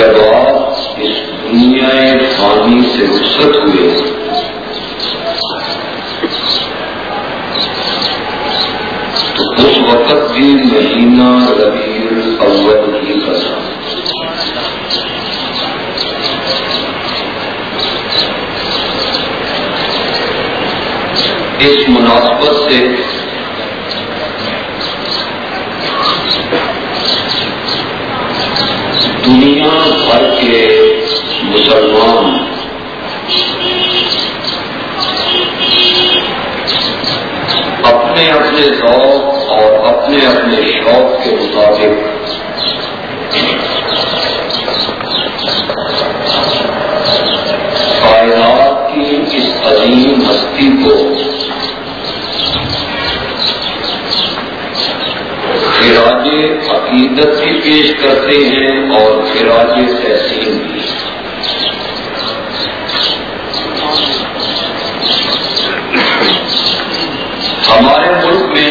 جب آپ اس دنیا فانی سے رخصت ہوئے، تو اس وقت بھی مہینہ ربیع الاول ہی کا تھا اس مناسبت سے دنیا بھر کے مسلمان اپنے اپنے ذوق اور اپنے اپنے شوق کے مطابق کائنات کی اس عظیم ہستی کو خراج عقیدت بھی پیش کرتے ہیں اور خراج تحسین بھی ہمارے ملک میں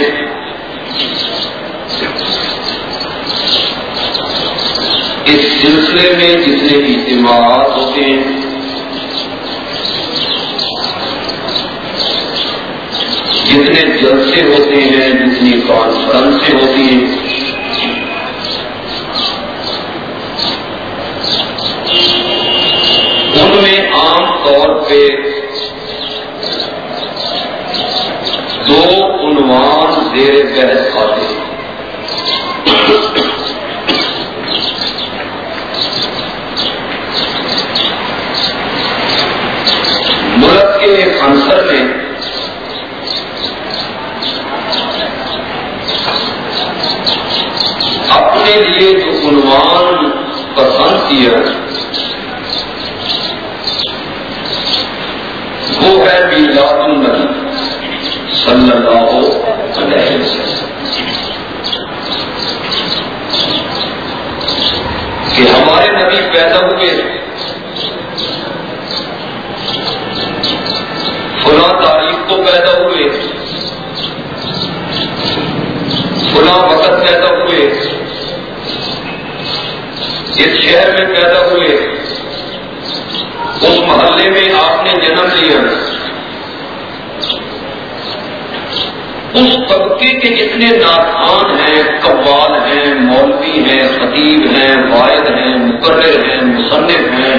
اس سلسلے میں جتنے اجتماعات ہوتے ہیں، جتنے جلسے ہوتے ہیں، جتنی کانفرنسیں ہوتی ہیں ان میں عام طور پہ دو عنوان زیر بحث آتے ہیں۔ ملک کے ایک عنصر میں اپنے لیے جو عنوان شخصیت وہ ہے میلاد النبی صلی اللہ علیہ وسلم کہ ہمارے نبی پیدا ہوئے فلاں تاریخ کو پیدا ہوئے، فلاں وقت پیدا ہوئے اس شہر میں پیدا ہوئے اس محلے میں آپ نے جنم لیا۔ اس طبقے کے جتنے ناخان ہیں، قوال ہیں، مولوی ہیں، خطیب ہیں واحد ہیں، مقرر ہیں، مصنف ہیں،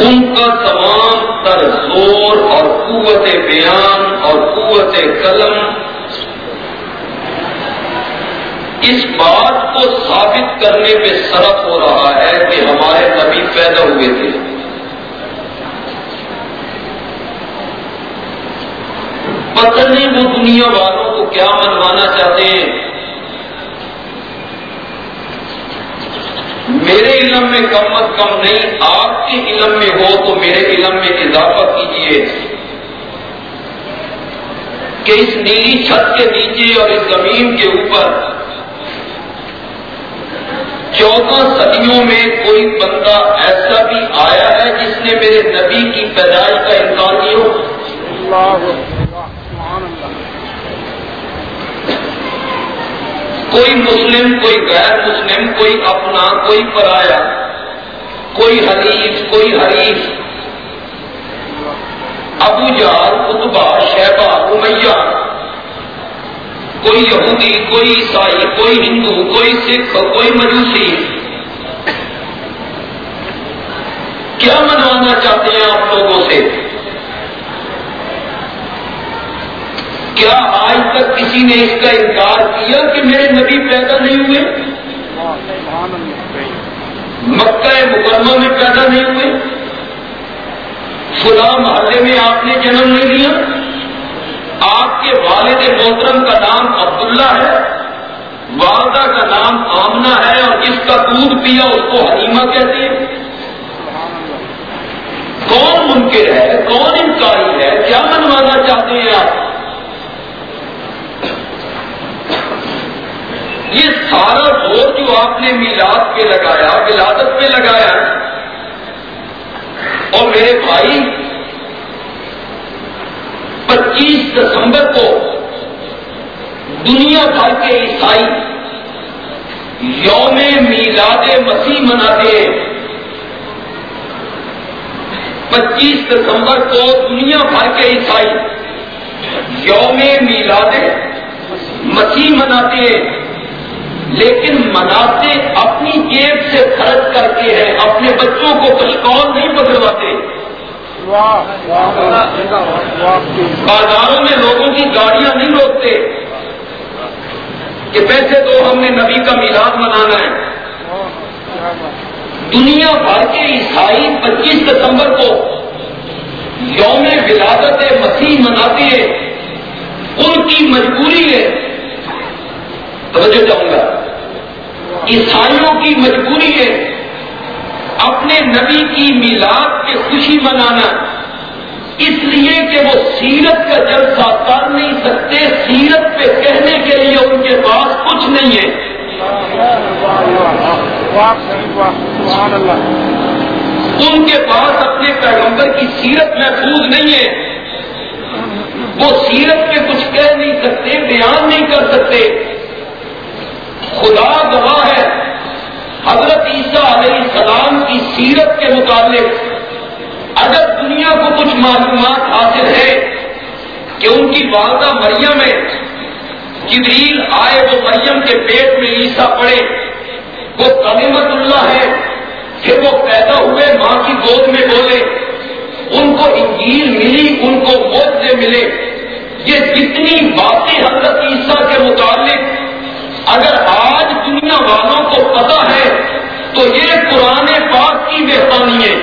ان کا تمام تر زور اور قوت بیان اور قوت قلم اس بات کو ثابت کرنے پہ صرف ہو رہا ہے کہ ہمارے نبی پیدا ہوئے تھے۔ پتہ نہیں وہ دنیا والوں کو کیا منوانا چاہتے ہیں۔ میرے علم میں کم از کم نہیں، آپ کے علم میں ہو تو میرے علم میں اضافہ کیجیے کہ اس نیلی چھت کے نیچے اور اس زمین کے اوپر چودہ صدیوں میں کوئی بندہ ایسا بھی آیا ہے جس نے میرے نبی کی پیدائش کا انکار کیا کوئی مسلم، کوئی غیر مسلم، کوئی اپنا، کوئی پرایا، کوئی حریف کوئی حریف۔ ابو جال اتبا شہبا امیہ۔ کوئی یہودی، کوئی عیسائی، کوئی ہندو، کوئی سکھ، کوئی مجوسی۔ کیا منوانا چاہتے ہیں آپ لوگوں سے؟ کیا آج تک کسی نے اس کا انکار کیا کہ میرے نبی پیدا نہیں ہوئے؟ مکہ مکرمہ میں پیدا نہیں ہوئے؟ فلاں محلے میں آپ نے جنم نہیں لیا؟ آپ کے والد محترم کا نام عبداللہ ہے، والدہ کا نام آمنا ہے اور جس کا دودھ پیا اس کو حلیمہ کہتے ہیں۔ کون منکر ہے؟ کون انکاری ہے؟ کیا منوانا چاہتے ہیں آپ؟ یہ سارا زور جو آپ نے میلاد پہ لگایا، ولادت پہ لگایا اور میرے بھائی پچیس دسمبر کو دنیا بھر کے عیسائی یوم میلاد مسیح مناتے ہیں۔ پچیس دسمبر کو دنیا بھر کے عیسائی یوم میلاد مسیح مناتے ہیں۔ لیکن مناتے اپنی جیب سے خرچ کر کے ہیں، اپنے بچوں کو پشکول نہیں بدلواتے بازاروں میں لوگوں کی گاڑیاں نہیں روکتے۔ کہ پیسے تو ہم نے نبی کا میلاد منانا ہے۔ دنیا بھر کے عیسائی پچیس دسمبر کو یوم ولادت مسیح مناتے ہیں ان کی مجبوری ہے۔ توجہ چاہوں گا۔ عیسائیوں کی مجبوری ہے۔ اپنے نبی کی میلاد کی خوشی منانا۔ اس لیے کہ وہ سیرت کا جلسہ کر نہیں سکتے، سیرت پہ کہنے کے لیے ان کے پاس کچھ نہیں ہے۔ ان کے پاس اپنے پیغمبر کی سیرت محفوظ نہیں ہے۔ وہ سیرت پہ کچھ کہہ نہیں سکتے، بیان نہیں کر سکتے۔ خدا گواہ ہے۔ حضرت عیسیٰ علیہ السلام کی سیرت کے متعلق اگر دنیا کو کچھ معلومات حاصل ہے کہ ان کی والدہ مریم ہے۔ جبریل آئے وہ مریم کے پیٹ میں عیسیٰ پڑے۔ وہ کلیمت اللہ ہے۔ پھر وہ پیدا ہوئے ماں کی گود میں بولے۔ ان کو انجیل ملی، ان کو موت سے ملے۔ یہ جتنی باتیں حضرت عیسیٰ کے متعلق اگر آج دنیا والوں کو پتا ہے تو یہ قرآن پاک کی مہربانی ہے۔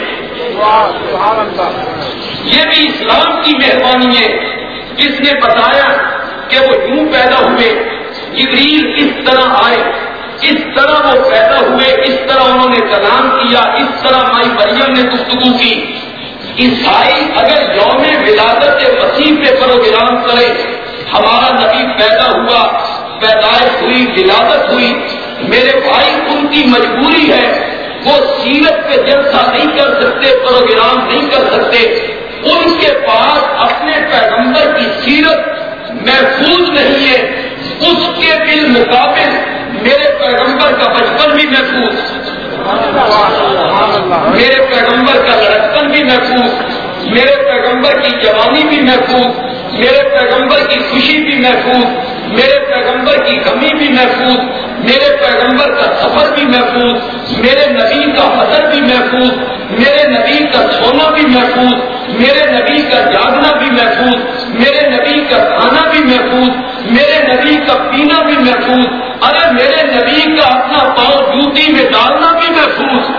یہ بھی اسلام کی مہربانی ہے۔ جس نے بتایا کہ وہ یوں پیدا ہوئے، جبریل اس طرح آئے، اس طرح وہ پیدا ہوئے، اس طرح انہوں نے کلام کیا، اس طرح مائی مریم نے گفتگو کی۔ عیسائی اگر یوم ولادت وسیع پہ پروگرام کرے، ہمارا نبی پیدا ہوا، پیدائش ہوئی، ولادت ہوئی میرے بھائی، ان کی مجبوری ہے، وہ سیرت پہ جلسہ نہیں کر سکتے، پروگرام نہیں کر سکتے۔ ان کے پاس اپنے پیغمبر کی سیرت محفوظ نہیں ہے، اس کے بالمقابل میرے پیغمبر کا بچپن بھی محفوظ۔ میرے پیغمبر کا لڑکپن بھی محفوظ۔ میرے پیغمبر کی جوانی بھی محفوظ۔ میرے پیغمبر کی خوشی بھی محفوظ۔ میرے پیغمبر کی کمی بھی محفوظ۔ میرے پیغمبر کا سفر بھی محفوظ، میرے نبی کا حضر بھی محفوظ، میرے نبی کا سونا بھی محفوظ، میرے نبی کا جاگنا بھی محفوظ، میرے نبی کا کھانا بھی محفوظ، میرے نبی کا پینا بھی محفوظ ارے میرے نبی کا اپنا پاؤں جوتی میں ڈالنا بھی محفوظ،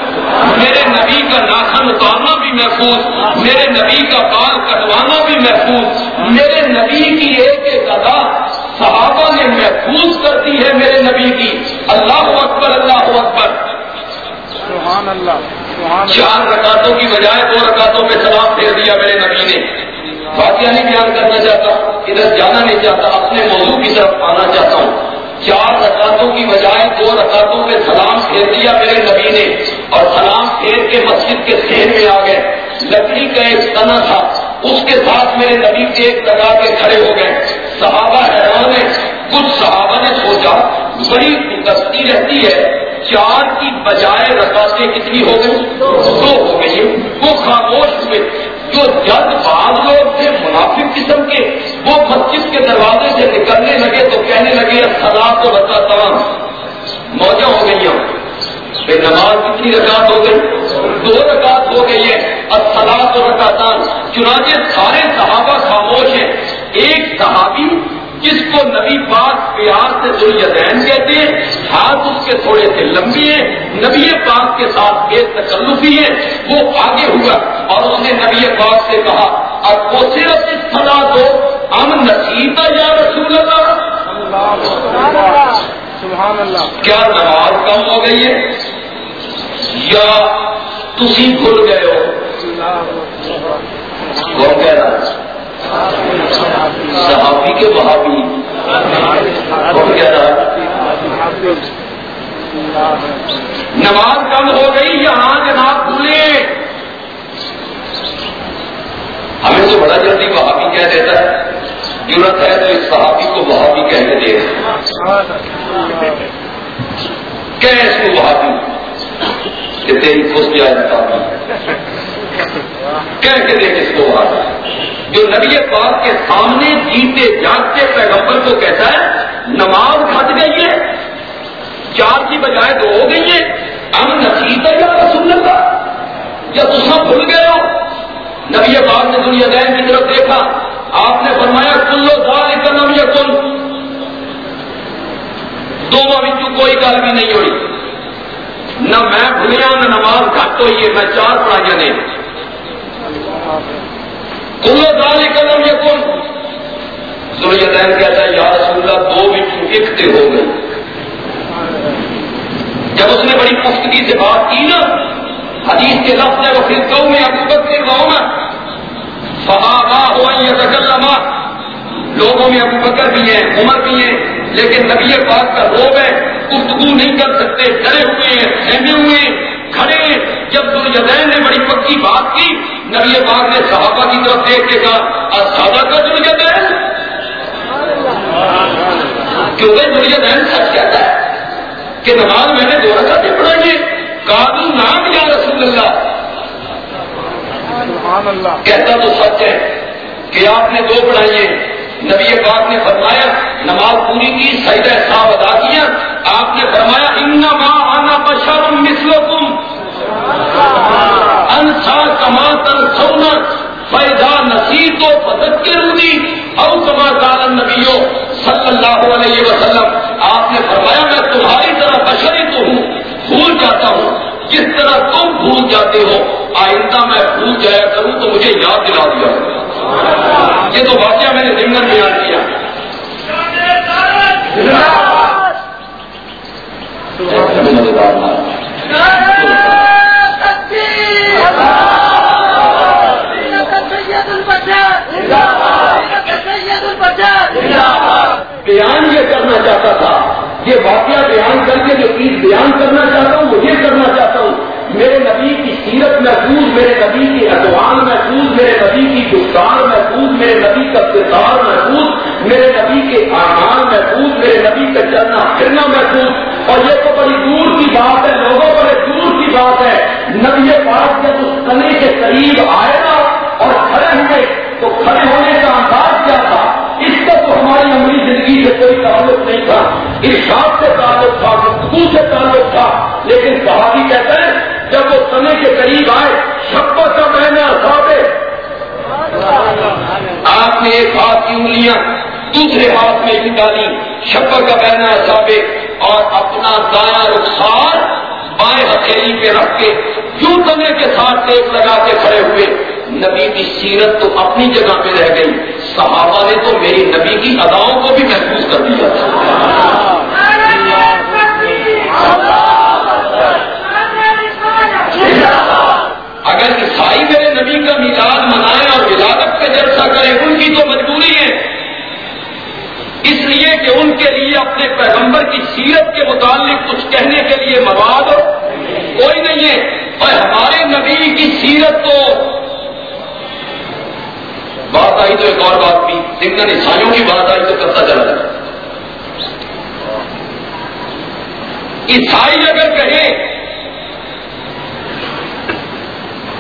میرے نبی کا ناخن اتارنا بھی محفوظ، میرے نبی کا بال کٹوانا بھی محفوظ، میرے نبی کی ایک ایک ادا صحابہ نے محفوظ کرتی ہے میرے نبی کی۔ اللہ اکبر اللہ اکبر۔ سبحان اللہ چار رکعتوں کی بجائے دو رکعتوں پہ سلام پھیر دیا میرے نبی نے۔ واقعہ نہیں بیان کرنا چاہتا ادھر جانا نہیں چاہتا اپنے موضوع کی طرف آنا چاہتا ہوں۔ چار رکعتوں کی بجائے دو رکعتوں پہ سلام پھیر دیا میرے نبی نے۔ اور سلام پھیر کے مسجد کے سین میں آ گئے۔ لکڑی کا ایک تنا تھا اس کے ساتھ میرے نبی ایک لگا کے کھڑے ہو گئے۔ صحابہ حیران ہے کچھ صحابہ نے سوچا، بڑی دستی رہتی ہے، چار کی بجائے رکعتیں کتنی ہو گئی دو ہو گئی وہ خاموش ہوئے۔ جو جد بعض لوگ تھے منافق قسم کے، وہ مسجد کے دروازے سے نکلنے لگے تو کہنے لگے سلاد تو بتا تمام موجہ ہو گئی ہوں بے نماز کتنی رکعت ہو گئی دو رکعت ہو گئی ہے۔ سلاد تو رکعتان چنانچہ سارے صحابہ خاموش ہیں۔ ایک صحابی جس کو نبی پاک پیار سے ذریعین کہتے ہیں ہاتھ اس کے تھوڑے سے لمبی ہیں۔ نبی پاک کے ساتھ ایک تکلفی ہے۔ وہ آگے ہوا اور اس نے نبی پاک سے کہا اور وہ صرف اس سلا دو ہم نصیبہ یا رسول اللہ۔ کیا نماز کم ہو گئی ہے؟ یا تھی بھول گئے ہو؟ کون کہہ رہا صحابی کے بہابی کون کہہ رہا نماز کم ہو گئی، یہاں جناب بھولے۔ ہمیں تو بڑا جلدی بہابی کہہ دیتا ہے۔ ضرورت ہے تو اس صحابی کو بہابی کہہ کے دے۔ کہ اس کو بہابی کہ تیری خوش جائے کہہ کے دیکھ اس کو بہابی جو نبی پاک کے سامنے جیتے جاگتے پیغمبر کو کہتا ہے، نماز گھٹ گئی ہے، چار کی بجائے دو ہو گئی ہے ہم نصیب ہے یا رسول اللہ۔ یا تم بھول گئے ہو، نبی پاک نے دنیا دین کی طرف دیکھا۔ آپ نے فرمایا کلو سال کا نام یا کل دونوں بچوں کوئی گل بھی نہیں ہوئی۔ نہ میں بھولیا نہ نماز گھٹ ہوئی ہے، میں چار پڑھائیاں نے کلو دال قدم یہ کون سورجین کہتا ہے، یا رسول اللہ دو بچوں ایکتے ہو گئے۔ جب اس نے بڑی پختگی سے بات کی نا، حدیث کے لفظ ہے وہ پھر گاؤں میں ابو بکر گاؤں میں صحابہ ہوا یا تکلما لوگوں میں ابو بکر بھی ہیں، عمر بھی ہیں۔ لیکن نبی پاک کا روب ہے گفتگو نہیں کر سکتے ڈرے ہوئے ہیں سہمے ہوئے کھڑے جب دلجدین نے بڑی پکی بات کی نبی پاک نے صحابہ کی طرف دیکھ کے کہا سادہ کا دلجدین کیونکہ دلجدین سچ کہتا ہے کہ نماز میں نے دو رکعتیں پڑھائی ہیں۔ کابل نام یا رسول اللہ۔ کہتا تو سچ ہے کہ آپ نے دو پڑھائی ہیں۔ نبی پاک نے فرمایا نماز پوری کی سعید صاحب ادا کیا۔ آپ نے فرمایا ان ماں آنا بشر مسلو تم انسا کما تن سونا فیضا فدق کے روی اور کما کالن نبیوں صلی اللہ علیہ وسلم۔ آپ نے فرمایا میں تمہاری طرح بشری تو ہوں بھول جاتا ہوں۔ جس طرح تم بھول جاتے ہو آئندہ میں بھول جایا کروں تو مجھے یاد دلا دیا۔ یہ تو واقعہ میں نے ضمن بیان کیا۔ بیان یہ کرنا چاہتا تھا یہ واقعہ بیان کر کے جو چیز بیان کرنا چاہتا ہوں وہ یہ کرنا چاہتا ہوں۔ میرے نبی کی سیرت محفوظ، میرے نبی کی ادوان محفوظ، میرے نبی کی گفتار محفوظ، میرے نبی کا کردار محفوظ، میرے نبی کے آمان محفوظ، میرے نبی کا چلنا پھرنا محفوظ۔ اور یہ تو بڑی دور کی بات ہے، لوگوں بڑے دور کی بات ہے۔ نبی پاک جب اس کنے کے قریب آئے نا اور کھڑے ہوئے، تو کھڑے ہونے زندگی سے کوئی تعلق نہیں تھا۔ ارشاد سے تعلق تھا، گفتگو سے تعلق تھا۔ لیکن صحابی کہتے ہیں، جب وہ سمے کے قریب آئے شپا کا مہینہ صاحب آپ نے ایک ہاتھ کی انگلیاں دوسرے ہاتھ میں نکالی شپر کا بہنا صابے اور اپنا دایا رخسار بائیں ہتھیلی پہ رکھ کے کیوں سمے کے ساتھ ٹیک لگا کے کھڑے ہوئے۔ نبی کی سیرت تو اپنی جگہ پہ رہ گئی۔ صحابہ نے تو میری نبی کی اداؤں کو بھی محفوظ کر دیا۔ اگر عیسائی میرے نبی کا میلاد منائے اور ولادت کا جلسہ کرے، ان کی تو مجبوری ہے۔ اس لیے کہ ان کے لیے اپنے پیغمبر کی سیرت کے متعلق کچھ کہنے کے لیے مواد کوئی نہیں ہے۔ اور ہمارے نبی کی سیرت تو بات آئی تو ایک اور بات بھی لیکن عیسائیوں کی بات آئی تو کرتا چلا جائے عیسائی اگر کہیں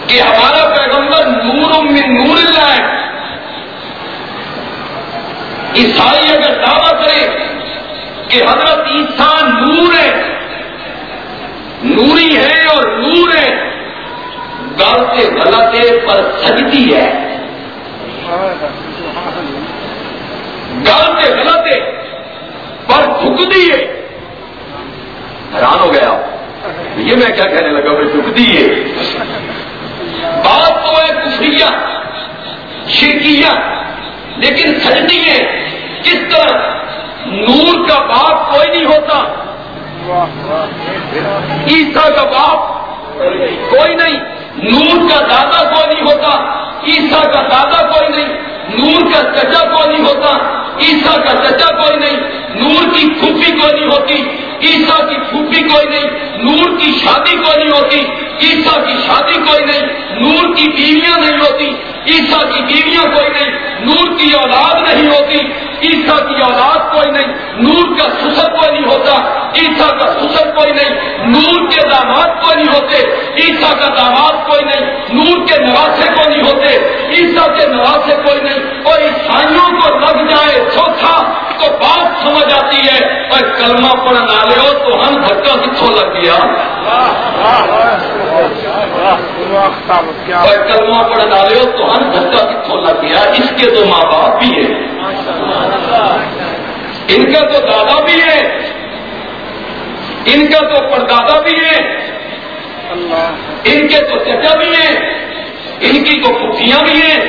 کہ ہمارا پیغمبر نور من نور اللہ ہے، عیسائی اگر دعویٰ کرے کہ حضرت عیسیٰ نور ہے، نوری ہے اور نور ہے گل سے غلط پر سجتی ہے۔ سے غلط ہے پر جھکتی ہے۔ حیران ہو گیا۔ یہ میں کیا کہنے لگا بھائی جھکتی ہے۔ بات تو ہے کفریہ شرکیہ لیکن سجتی ہے۔ کس طرح نور کا باپ کوئی نہیں ہوتا۔ عیسا کا باپ کوئی نہیں۔ نور کا دادا کوئی نہیں ہوتا عیسا کا دادا کوئی نہیں، نور کا چچا کوئی نہیں ہوتا عیسا کا چچا کوئی نہیں، نور کی پھوپھی کوئی نہیں ہوتی عیسا کی پھوپھی کوئی نہیں، نور کی شادی کوئی نہیں ہوتی عیسا کی شادی کوئی نہیں، نور کی بیویاں نہیں ہوتی عیسا کی بیویاں کوئی نہیں، نور کی اولاد نہیں ہوتی عیسا کی اولاد کوئی نہیں، نور کا سسر کوئی نہیں ہوتا عیسا کا سسر کوئی نہیں، نور کے داماد کوئی نہیں ہوتے عیسا کا داماد کوئی نہیں، نور کے نواسے کوئی نہیں ہوتے عیسا کے نواسے کوئی نہیں۔ اور عیسائیوں کو لگ جائے سوکھا تو بات سمجھ آتی ہے، اور کلمہ پڑھنا لے ہو تو ہم دھکا کتوں لگ گیا۔ اور کلمہ پڑھنا لے ہو تو ہم دھکا کتوں لگ گیا، اس کے تو ماں باپ بھی ہیں۔ ان کا تو دادا بھی ہے ان کا تو پردادا بھی ہے ان کے تو چچا بھی ہیں۔ ان کی تو پھوپیاں بھی ہیں۔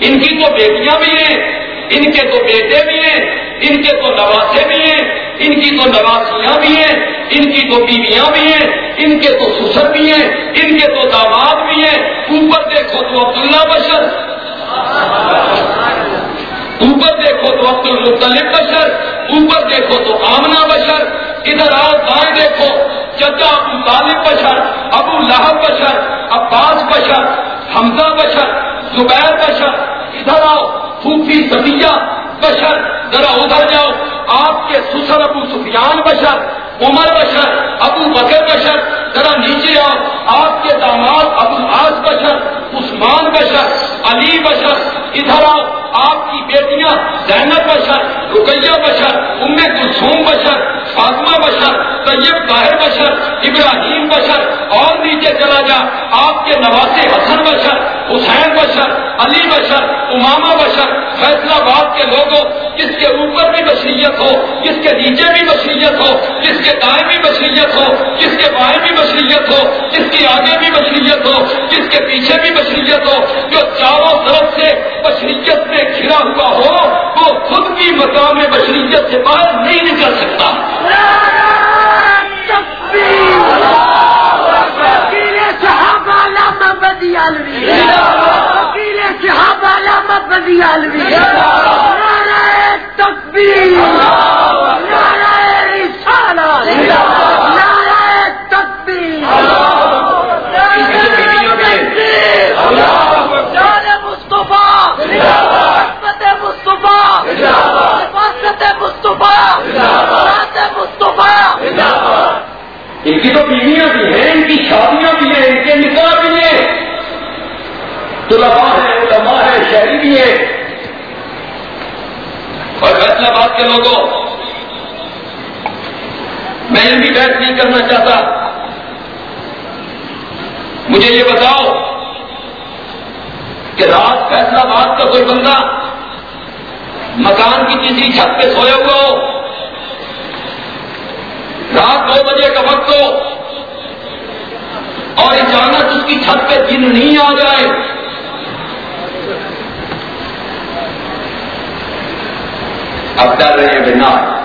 ان کی تو بیٹیاں بھی ہیں۔ ان کے تو بیٹے بھی ہیں۔ ان کے تو نواسے بھی ہیں۔ ان کی تو نواسیاں بھی ہیں، ان کی تو بیویاں بھی ہیں، ان کے تو سسر بھی ہیں، ان کے تو داماد بھی ہیں۔ اوپر دیکھو تو عبداللہ بشر۔ اوپر دیکھو تو عبد المطلب بشر۔ اوپر دیکھو تو آمنا بشر۔ ادھر آؤ، دائیں دیکھو، چچا ابو طالب بشر، ابو لہب بشر، عباس بشر، حمزہ بشر، زبیر بشر ادھر آؤ پھوپھی سبیا بشر، ذرا ادھر جاؤ۔ آپ کے سسر ابو سفیان بشر، عمر بشر، ابو بکر بشر، ذرا نیچے آؤ۔ آپ کے داماد ابو آس بشر، عثمان بشر، علی بشر، ادھر آؤ۔ آپ کی بیٹیاں زینب بشر، رقیہ بشر، ام کلثوم بشر، فاطمہ بشر، طیب طاہر بشر، ابراہیم بشر، اور نیچے چلا جا۔ آپ کے نواسے حسن بشر، حسین بشر، علی بشر امامہ بشر فیصلہ آباد کے لوگوں، جس کے اوپر بھی بشریت ہو، جس کے نیچے بھی بشریت ہو، جس کے دائیں بھی بشریت ہو، جس کے بائیں بھی بشریت ہو، جس کی آگے بھی بشریت ہو، جس کے پیچھے بھی بشریت ہو، جو چاروں طرف سے بشریت میں گھرا ہوا ہو، وہ خود بھی مقام بشریت سے باہر نہیں نکل سکتا۔ علامت رضی عالمی نعرہ تکبیر۔ نعرہ رسالت۔ نعرہ تکبیر۔ جان مصطفیٰ۔ رحمت مصطفیٰ۔ حفاظت مصطفیٰ۔ رات مصطفیٰ۔ ان کی تو بیویاں بھی ہیں، ان کی شادیاں بھی ہیں، ان کے نکاح بھی ہیں۔ طلبا ہے علماء ہے شہری بھی ہے۔ اور فیصلہ باد کے لوگوں، میں یہ بھی بحث نہیں کرنا چاہتا۔ مجھے یہ بتاؤ کہ رات فیصلہ باد کا کوئی بندہ مکان کی کسی چھت پہ سویا ہوا ہو۔ رات دو بجے کا وقت ہو اور اچانک اس کی چھت پہ جن نہیں آ جائے۔ اب ڈر رہے ہیں بنا۔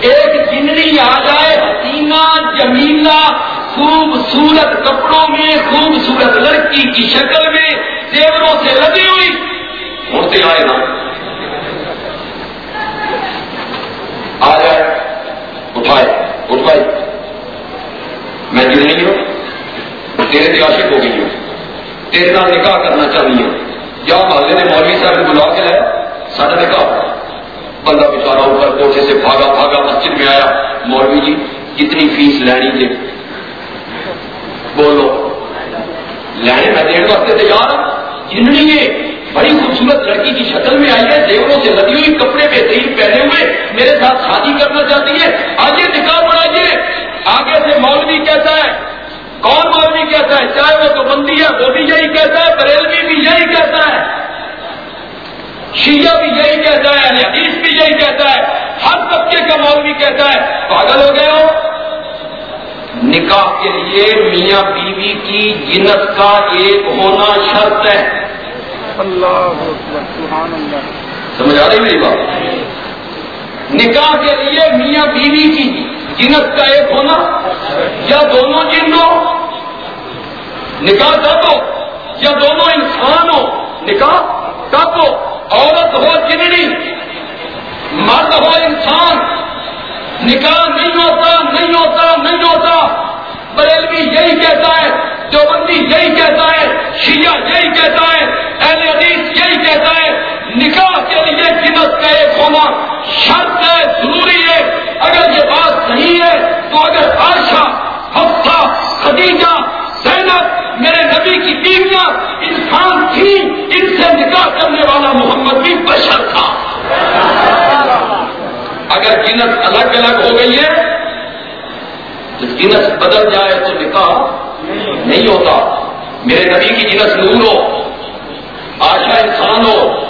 ایک جنری آ جائے حسینہ جمیلا، خوبصورت کپڑوں میں، خوبصورت لڑکی کی شکل میں زیوروں سے لگی ہوئی۔ ہوتے آئے نا۔ آ جائے۔ اٹھائے۔ اٹھائے میں جو نہیں ہوں؟ تیرے سے عاشق ہو گئی ہوں۔ تیرے نام نکاح کرنا چاہیے۔ یا محلے نے مولوی صاحب بلا کے لایا سارا نکاح بندہ بچارا اوپر کوٹھے سے بھاگا بھاگا مسجد میں آیا۔ مولوی جی کتنی فیس لینی تھی۔ بولو، لینے میں دیر واسطے تیار۔ جنڑی ہے، بڑی خوبصورت لڑکی کی شکل میں آئی ہے، دیوروں سے لگی ہوئی کپڑے بہترین پہنے ہوئے۔ میرے ساتھ شادی کرنا چاہتی ہے۔ آئیے نکاح بڑھائیے آگے سے مولوی کہتا ہے، کون مولوی کہتا ہے؟ چاہے وہ تو بندی ہے وہ بھی یہی کہتا ہے، بریلوی بھی یہی کہتا ہے۔ شیعہ بھی یہی کہتا ہے حدیث بھی یہی کہتا ہے ہر طبقے کا مولوی کہتا ہے پاگل ہو گئے ہو؟ نکاح کے لیے میاں بیوی کی جنت کا ایک ہونا شرط ہے۔ اللہ سمجھ آ رہی میری بات؟ نکاح کے لیے میاں بیوی کی جنت کا ایک ہونا یا دونوں جن ہو نکاح کب ہو یا دونوں انسان ہو نکاح کب ہو؟ عورت ہو جنڑی مرد ہو انسان۔ نکاح نہیں ہوتا نہیں ہوتا نہیں ہوتا۔ بریلوی یہی کہتا ہے، دیوبندی یہی کہتا ہے، شیعہ یہی کہتا ہے، اہل حدیث یہی کہتا ہے، نکاح کے لیے جنت کا ایک ہونا شرط ہے، ضروری ہے۔ اگر یہ بات صحیح ہے، تو اگر عائشہ ہفتہ خدیجہ نبی کی بیویاں انسان تھی ان سے نکاح کرنے والا محمد بھی بشر تھا۔ اگر جنت الگ الگ ہو گئی ہے تو جنس بدل جائے تو نکاح نہیں ہوتا۔ میرے نبی کی جنس نور ہو آشا انسان ہو۔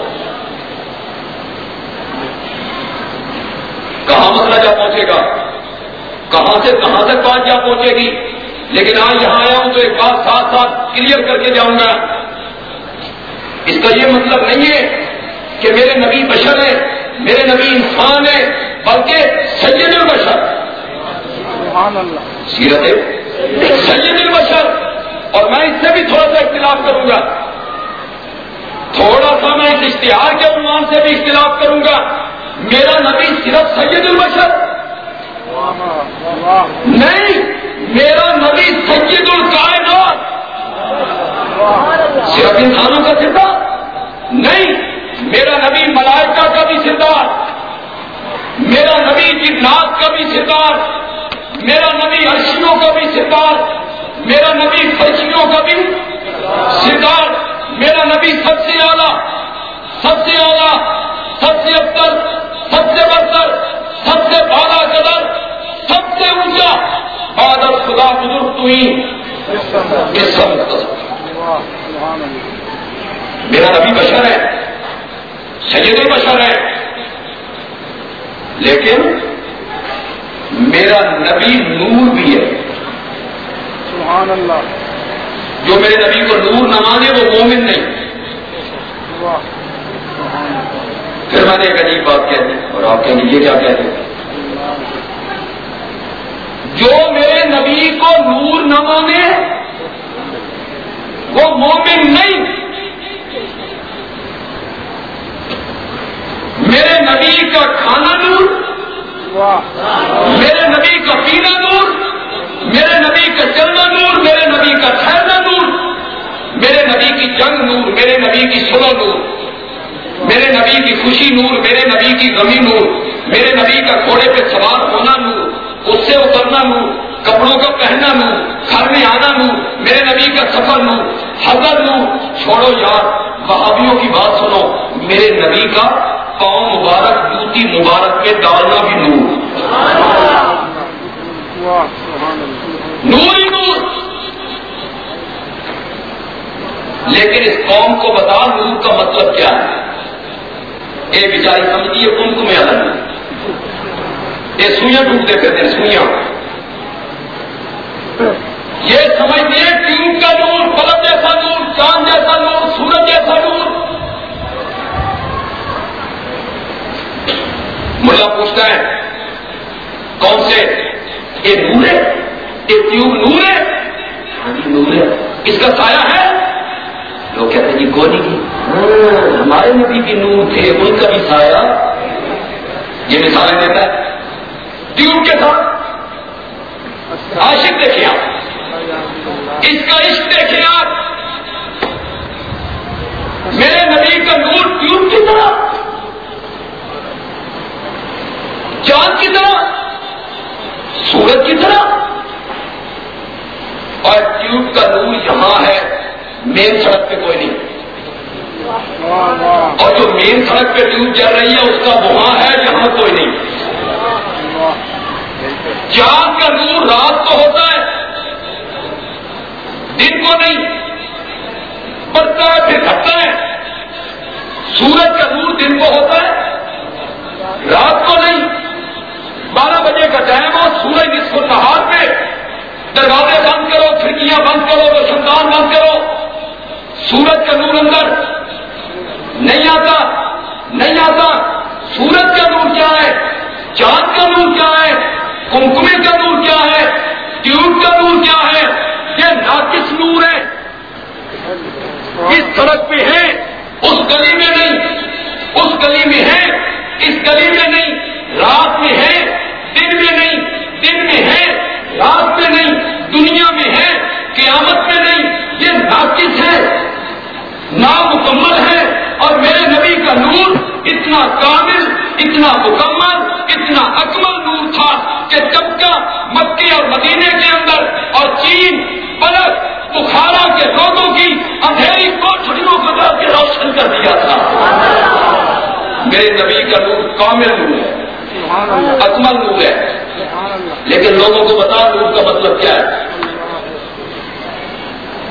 کہاں مسئلہ جا پہنچے گا؟ کہاں سے کہاں تک بات جا پہنچے گی؟ لیکن آج یہاں آیا ہوں تو ایک بات ساتھ ساتھ کلیئر کر کے جاؤں گا۔ اس کا یہ مطلب نہیں ہے کہ میرے نبی بشر ہے میرے نبی انسان ہے بلکہ سید البشر۔ سیرت ہے۔ سید البشر۔ اور میں اس سے بھی تھوڑا سا اختلاف کروں گا۔ تھوڑا سا میں اس اشتہار کے عنوان سے بھی اختلاف کروں گا۔ میرا نبی صرف سید البشر۔ نہیں میرا نبی سید الکائنات صرف انسانوں کا سردار نہیں، میرا نبی ملائکہ کا بھی سردار میرا نبی جنات کا بھی سردار میرا نبی عرشیوں کا بھی سردار میرا نبی فرشیوں کا بھی سردار میرا نبی سب سے اعلیٰ، سب سے اعلیٰ، سب سے ابتر، سب سے برتر، سب سے بالا قدر، سب سے اونچا۔ بادل خدا بزرگ تو ہی یہ سب میرا نبی بشر ہے سید البشر ہے۔ لیکن میرا نبی نور بھی ہے۔ سبحان اللہ جو میرے نبی کو نور نہ مانے وہ مومن نہیں۔ پھر میں نے ایک عجیب بات کہہ دی اور آپ کہیں گے یہ کیا کہتے ہیں؟ جو میرے نبی کو نور نہ مانے وہ مومن نہیں میرے نبی کا کھانا نور میرے نبی کا پینا نور میرے نبی کا چلنا نور میرے نبی کا ٹھہرنا نور میرے نبی کی جنگ نور میرے نبی کی سلو نور میرے نبی کی خوشی نور میرے نبی کی غمی نور میرے نبی کا گھوڑے پہ سوار ہونا نور اس سے اترنا نور کپڑوں کا پہننا نور گھر میں آنا نور میرے نبی کا سفر نور حضر نور چھوڑو یار بہابیوں کی بات سنو، میرے نبی کا قوم مبارک جوتی مبارک میں ڈالنا بھی نور۔ نور ہی نور۔ لیکن اس قوم کو بتا، نور کا مطلب کیا ہے؟ یہ بیچاری سمجھیے کم کو میں الگ۔ یہ سوئیاں ڈوبتے پھرتے سوئیاں یہ سمجھتے ٹیوب کا نور پلک جیسا نور چاند جیسا نور، سورج جیسا نور۔ ملا پوچھتا ہے، کون سے؟ یہ نور ہے؟ یہ ٹیوب نور ہے؟ ہاں جی، نور ہے۔ اس کا سایہ ہے؟ لوگ کہتے ہیں جی گولی کی۔ ہاں، ہمارے نبی کی نور تھے، ان کا بھی سایہ۔ یہ مثالیں دیتا ہے۔ ٹیوب کے ساتھ۔ عاشق دیکھیں آپ اس کا عشق دیکھیں آپ میرے نبی کا نور ٹیوب کی طرح۔ چاند کی طرح۔ سورج کی طرح۔ اور ٹیوب کا نور یہاں ہے۔ مین سڑک پہ کوئی نہیں۔ اور جو مین سڑک پہ ٹیوب چل رہی ہے اس کا وہاں ہے جہاں کوئی نہیں۔ چاند کا نور رات کو ہوتا ہے۔ دن کو نہیں بڑھتا ہے پھر گھٹتا ہے۔ سورج کا نور دن کو ہوتا ہے، رات کو نہیں۔ بارہ بجے کا ٹائم ہو سورج اس کو نہار پہ دروازے بند کرو، کھڑکیاں بند کرو، روشندان بند کرو۔ سورج کا نور اندر نہیں آتا نہیں آتا۔ سورج کا نور کیا ہے؟ چاند کا نور کیا ہے کمکمے کا نور کیا ہے؟ ٹیوب کا نور کیا ہے؟ یہ ناقص نور ہے۔ اس سڑک پہ ہے، اس گلی میں نہیں۔ اس گلی میں ہے، اس گلی میں نہیں۔ رات میں ہے، دن میں نہیں۔ دن میں ہے، رات میں نہیں۔ دنیا میں ہے، قیامت میں نہیں۔ یہ ناقص ہے۔ نامکمل ہے۔ اور میرے نبی کا نور اتنا کامل، اتنا مکمل، اتنا اکمل تھا کہ جب کا مکے اور مدینے کے اندر اور چین پلک بخارا کے لوگوں کی اندھیری کوٹڑیوں کو ڈال کے روشن کر دیا تھا۔ میرے نبی کا نور کامل نور ہے۔ اکمل نور ہے۔ لیکن لوگوں کو بتا نور کا مطلب کیا ہے؟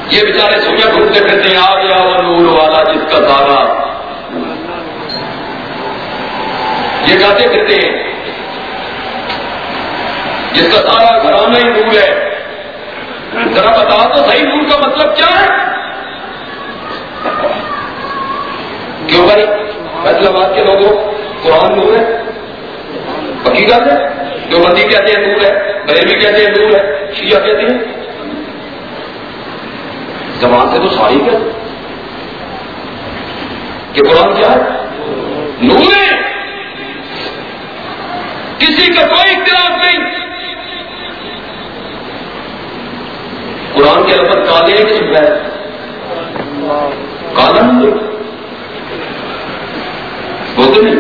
یہ بیچارے سویا ڈھونڈتے پھرتے ہیں، آ گیا وہ نور والا جس کا سارا یہ گاتے پھرتے ہیں۔ جس کا سارا گھرانا ہی نور ہے۔ ذرا بتا تو صحیح نور کا مطلب کیا ہے؟ کیوں بھائی؟ فیصلہ باد کے لوگوں قرآن نور ہے۔ حقیقت ہے جو بندی کہتے ہیں نور ہے بریلی کہتے ہیں نور ہے، شیعہ کہتے ہیں۔ زبان سے تو ساری کہتے کہ قرآن کیا ہے؟ نور ہے۔ کسی کا کوئی اختلاف نہیں۔ قرآن کے لفظ کالے ہیں کہ سفید کالا نور بولتے نہیں؟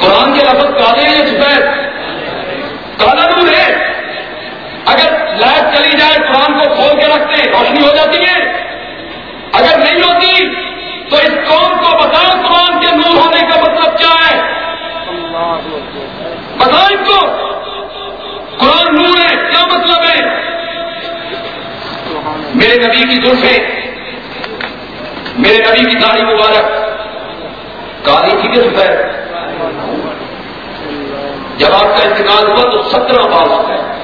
قرآن کے لفظ کالے ہیں سفید کالا نور ہے۔ اگر لائٹ چلی جائے، قرآن کو کھول کے رکھتے، روشنی ہو جاتی ہے۔ اگر نہیں ہوتی، تو اس قوم کو بتاؤ، قرآن کے نور ہونے کا مطلب کیا ہے؟ بتاؤ اس کو۔ قرآن نور ہے، کیا مطلب ہے؟ میرے نبی کی زلفیں میرے نبی کی داڑھی مبارک کالی تھی کہ سفید جب آپ کا انتقال ہوا تو سترہ بال سفید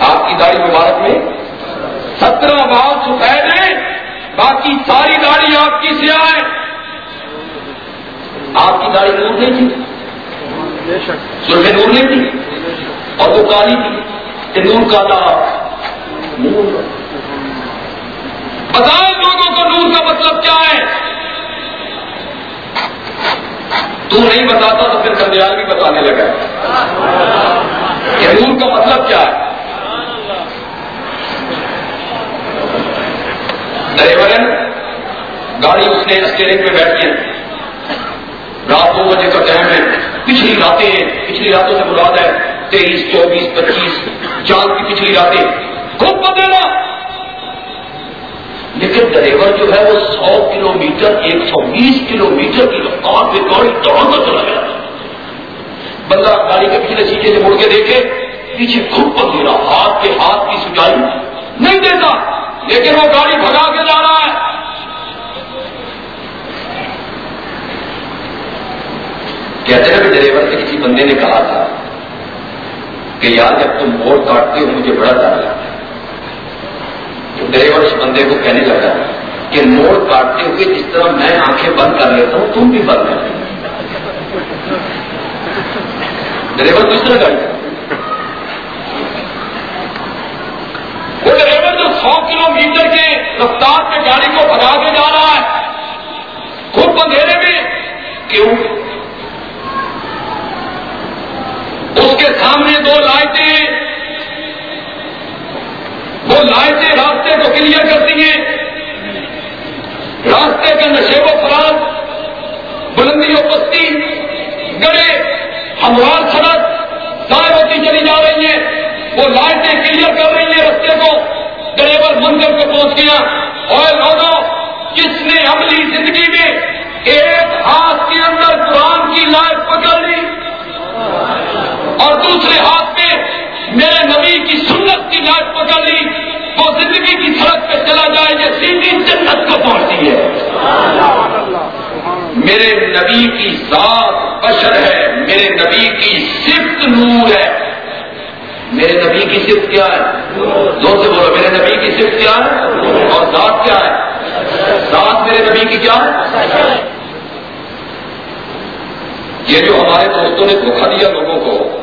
آپ کی داڑھی مبارک میں سترہ بال سفید ہیں باقی ساری داڑھی آپ کی سیاہ ہے۔ آپ کی داڑھی نور نہیں تھی؟ سرخ نور نہیں تھی؟ اور وہ کالی تھی کہ نور کا نور بتائیں لوگوں کو نور کا مطلب کیا ہے؟ تو نہیں بتاتا تو پھر کلیال بھی بتانے لگا کہ نور کا مطلب کیا ہے؟ ڈرائیور گاڑی اس نے اسٹیئرنگ میں بیٹھ کے رات دو بجے کا ٹائم ہے۔ پچھلی راتیں ہیں۔ پچھلی راتوں سے مراد ہے تیئیس، چوبیس، پچیس، چاند کی پچھلی راتیں۔ خوب بدلا لیکن ڈرائیور جو ہے وہ سو کلو میٹر ایک سو بیس کلو میٹر کی رفتار پہ گاڑی دوڑتا چلا گیا۔ بندہ گاڑی کے پچھلے سیٹے سے مڑ کے دیکھے، پیچھے خوب پکیلا ہاتھ کے ہاتھ کی سچائی نہیں دیتا، لیکن وہ گاڑی بھگا کے جا رہا ہے۔ کہتے ہیں ڈرائیور سے کسی بندے نے کہا تھا کہ یار جب تم موڑ کاٹتے ہو، مجھے بڑا ڈر لگتا ڈرائیور اس بندے کو کہنے لگا کہ موڑ کاٹتے ہوئے جس طرح میں آنکھیں بند کر لیتا ہوں، تم بھی بند کر ڈرائیور کس طرح گاڑی وہ ڈرائیور جو سو کلو میٹر کے رفتار پہ گاڑی کو بھگا کے جا رہا ہے خوب اندھیرے میں، کیوں؟ اس کے سامنے دو لائٹیں وہ لائٹیں راستے کو کلیئر کرتی ہیں۔ راستے کے نشے و فراغ بلندی و پستی گڑے ہموار سڑک ضائع ہوتی چلی جا رہی ہیں۔ وہ لائٹیں کلیئر کر رہی ہیں رستے کو۔ ڈرائیور منزل پہ پہنچ گیا۔ اور لوگوں، جس نے اپنی زندگی میں ایک ہاتھ کے اندر قرآن کی لائٹ پکڑ لی اور دوسرے ہاتھ میں میرے نبی کی سنت کی لائٹ پکڑ لی وہ زندگی کی سڑک پہ چلا جائے یہ سیدھی جنت کو پہنچتی ہے۔ میرے نبی کی ذات بشر ہے، میرے نبی کی صفت نور ہے۔ میرے نبی کی صفت کیا ہے؟ دو سے بولو، میرے نبی کی صفت کیا ہے؟ اور ذات کیا ہے؟ ذات میرے نبی کی کیا ہے؟ یہ جو ہمارے دوستوں نے دھوکہ دیا لوگوں کو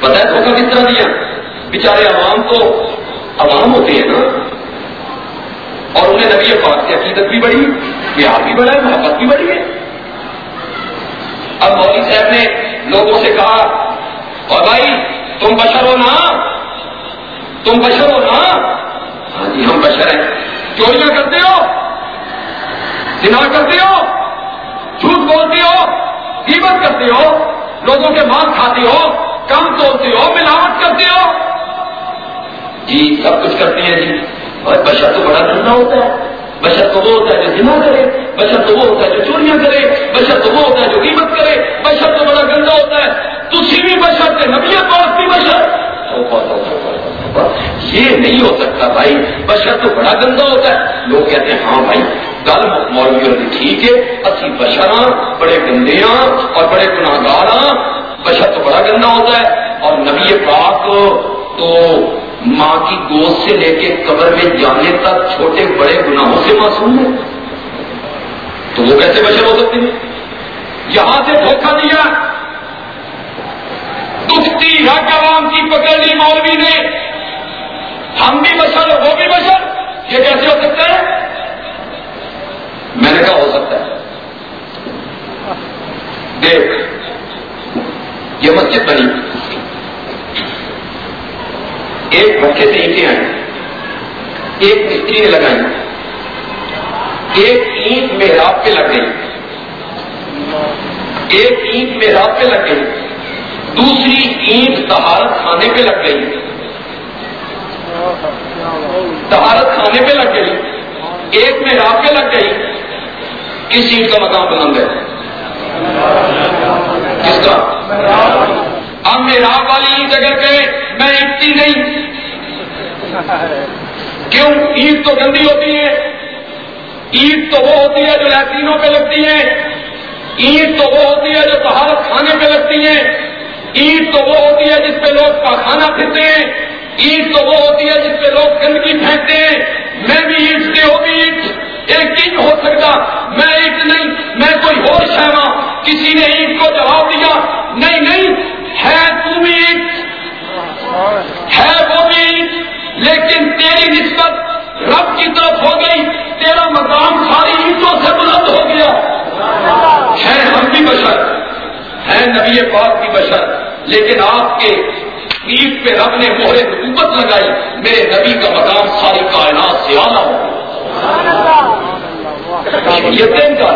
پتا ہے دھوکہ کس طرح دیا؟ بیچارے عوام تو عوام ہوتے ہیں نا۔ اور انہیں نبی پاک کی عقیدت بھی بڑھی پیار بھی بڑھا ہے محبت بھی بڑھی ہے۔ اب مودی صاحب نے لوگوں سے کہا، اور بھائی، تم بشر ہو نا؟ تم بشر ہو نا؟ ہاں جی ہم بشر ہیں۔ چوریاں کرتے ہو؟ دنا کرتے ہو؟ جھوٹ بولتے ہو؟ قیمت کرتے ہو؟ لوگوں کے مال کھاتے ہو؟ کم توڑتے ہو؟ ملاوٹ کرتے ہو؟ جی سب کچھ کرتے ہیں جی۔ اور بشر تو بڑا گندا ہوتا ہے۔ بشر تو وہ ہوتا ہے جو جنا کرے، بشر تو وہ ہوتا ہے جو چوریاں کرے، بشر تو وہ ہوتا ہے جو قیمت کرے، بشر تو بڑا گندا ہوتا ہے۔ تھی بھی بشر تھے نبیت اور بھی بشر۔ یہ نہیں ہو سکتا بھائی، بشر تو بڑا گندا ہوتا ہے۔ لوگ کہتے ہیں ہاں بھائی، گل مولوی ہوتی ٹھیک ہے اچھی بشر بڑے گندے ہاں اور بڑے گناگار ہاں بشر تو بڑا گندا ہوتا ہے۔ اور نبی پاک تو ماں کی گوشت سے لے کے قبر میں جانے تک چھوٹے بڑے گناہوں سے معصوم ہے۔ تو وہ کیسے بشر ہو سکتے ہیں؟ یہاں سے دھوکہ دیا۔ دکھتی رگ عوام کی پکڑ لی مولوی نے۔ ہم بھی بشر وہ بھی بشر یہ کیسے ہو سکتا ہے؟ میں نے کہا ہو سکتا ہے۔ دیکھ، یہ مسجد بنی۔ ایک بچے سے اینٹیں آئی ایک مستری نے لگائی ایک اینٹ محراب پہ لگ گئی ایک اینٹ محراب پہ لگ گئی دوسری اینٹ تہارت کھانے پہ لگ گئی تہارت کھانے پہ لگ گئی ایک محراب پہ لگ گئی کس اینٹ کا مقام بلند ہے؟ کس کا اب محراب والی اینٹ اگر میں اینٹتی نہیں۔ کیوں؟ عید تو گندی ہوتی ہے۔ عید تو وہ ہوتی ہے جو لیٹرینوں پہ لگتی ہے۔ عید تو وہ ہوتی ہے جو تہارت کھانے پہ لگتی ہے۔ عید تو وہ ہوتی ہے جس پہ لوگ پاخانہ پھرتے ہیں۔ عید تو وہ ہوتی ہے جس پہ لوگ گندگی پھینکتے ہیں۔ میں بھی عید سے ہوگی عید ایک چیز ہو سکتا۔ میں عید نہیں، میں کوئی اور شہما کسی نے عید کو جواب دیا نہیں نہیں ہے تو بھی عید ہے وہ بھی عید لیکن تیری نسبت رب کی طرف ہو گئی، تیرا مقام ساری اینٹوں سے بلند ہو گیا۔ ہے ہم بھی بشر ہیں نبی پاک کی بشر، لیکن آپ کے پیٹ پہ رب نے موہر نبوت لگائی، میرے نبی کا مقام ساری کائنات سے آنا ہو یہ دن کا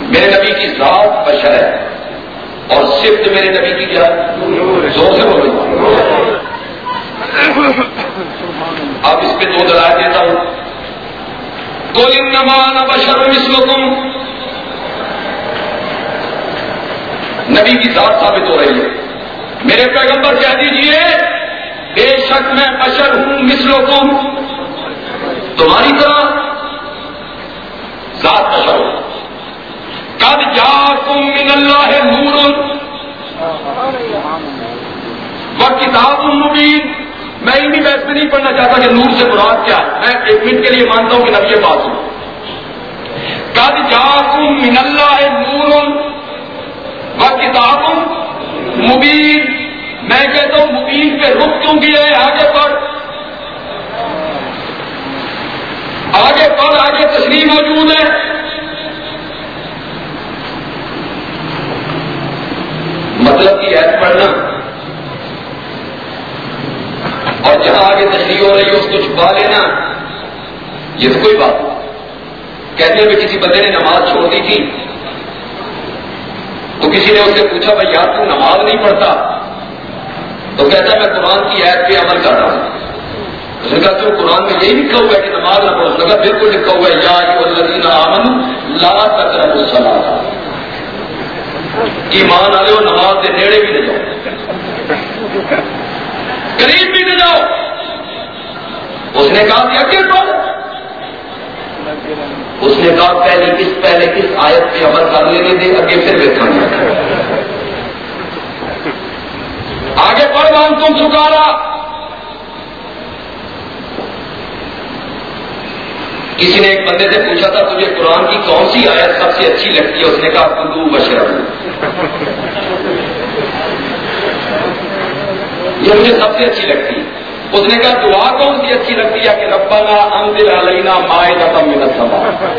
میرے نبی کی ذات بشر ہے اور صرف میرے نبی کی کیا زور سے بولو اب اس پہ دو دلائل دیتا ہوں۔ کوئی نمان بشر مسلم نبی کی ذات ثابت ہو رہی ہے۔ میرے پیغمبر کہہ دیجیے بے شک میں بشر ہوں مسلم تمہاری طرح ذات بشر ہوں۔ کب جا تم من اللہ نور۔ و کتاب مبین۔ میں ان بحث میں نہیں پڑھنا چاہتا کہ نور سے مراد کیا ہے۔ میں ایک منٹ کے لیے مانتا ہوں کہ نبی بات ہوں۔ کد جا من اللہ نور و کتاب مبین میں کہتا ہوں مبین پہ رک کیوں کیا ہے آگے پڑھ آگے پڑھ آگے تشریح موجود ہے مطلب کی ایپ پڑھنا اور جہاں آگے تشریح ہو رہی ہے اس کو چھپا لینا۔ یہ تو کوئی بات کہتے ہوئے کسی بندے نے نماز چھوڑ دی تھی۔ تو کسی نے اس سے پوچھا، بھائی، یار، تو نماز نہیں پڑھتا؟ تو کہتا میں قرآن کی ایپ پہ عمل کر رہا ہوں۔ اس نے کہا، تو قرآن میں یہی لکھا ہوا ہے کہ نماز نہ پڑھو۔ اس نے کہا، بالکل لکھا ہوا ہے، یا الذین آمن لا تقربوا الصلاۃ۔ ایمان والے نماز کے نیڑے بھی نہ جاؤ۔ قریب بھی نہ جاؤ۔ اس نے کہا کہ اکیل پڑھ اس نے کہا پہلے کس پہلے کس آیت پہ عمل کر لینے دے اگے پھر دیکھا۔ آگے پڑھ، مان تم چکارا کسی نے ایک بندے سے پوچھا تھا، تجھے قرآن کی کون سی آیت سب سے اچھی لگتی ہے؟ اس نے کہا کدو بشر یہ مجھے سب سے اچھی لگتی ہے۔ اس نے کہا، دعا کون سی اچھی لگتی ہے؟ کہ ربنا انزل علینا مائدۃ من السماء۔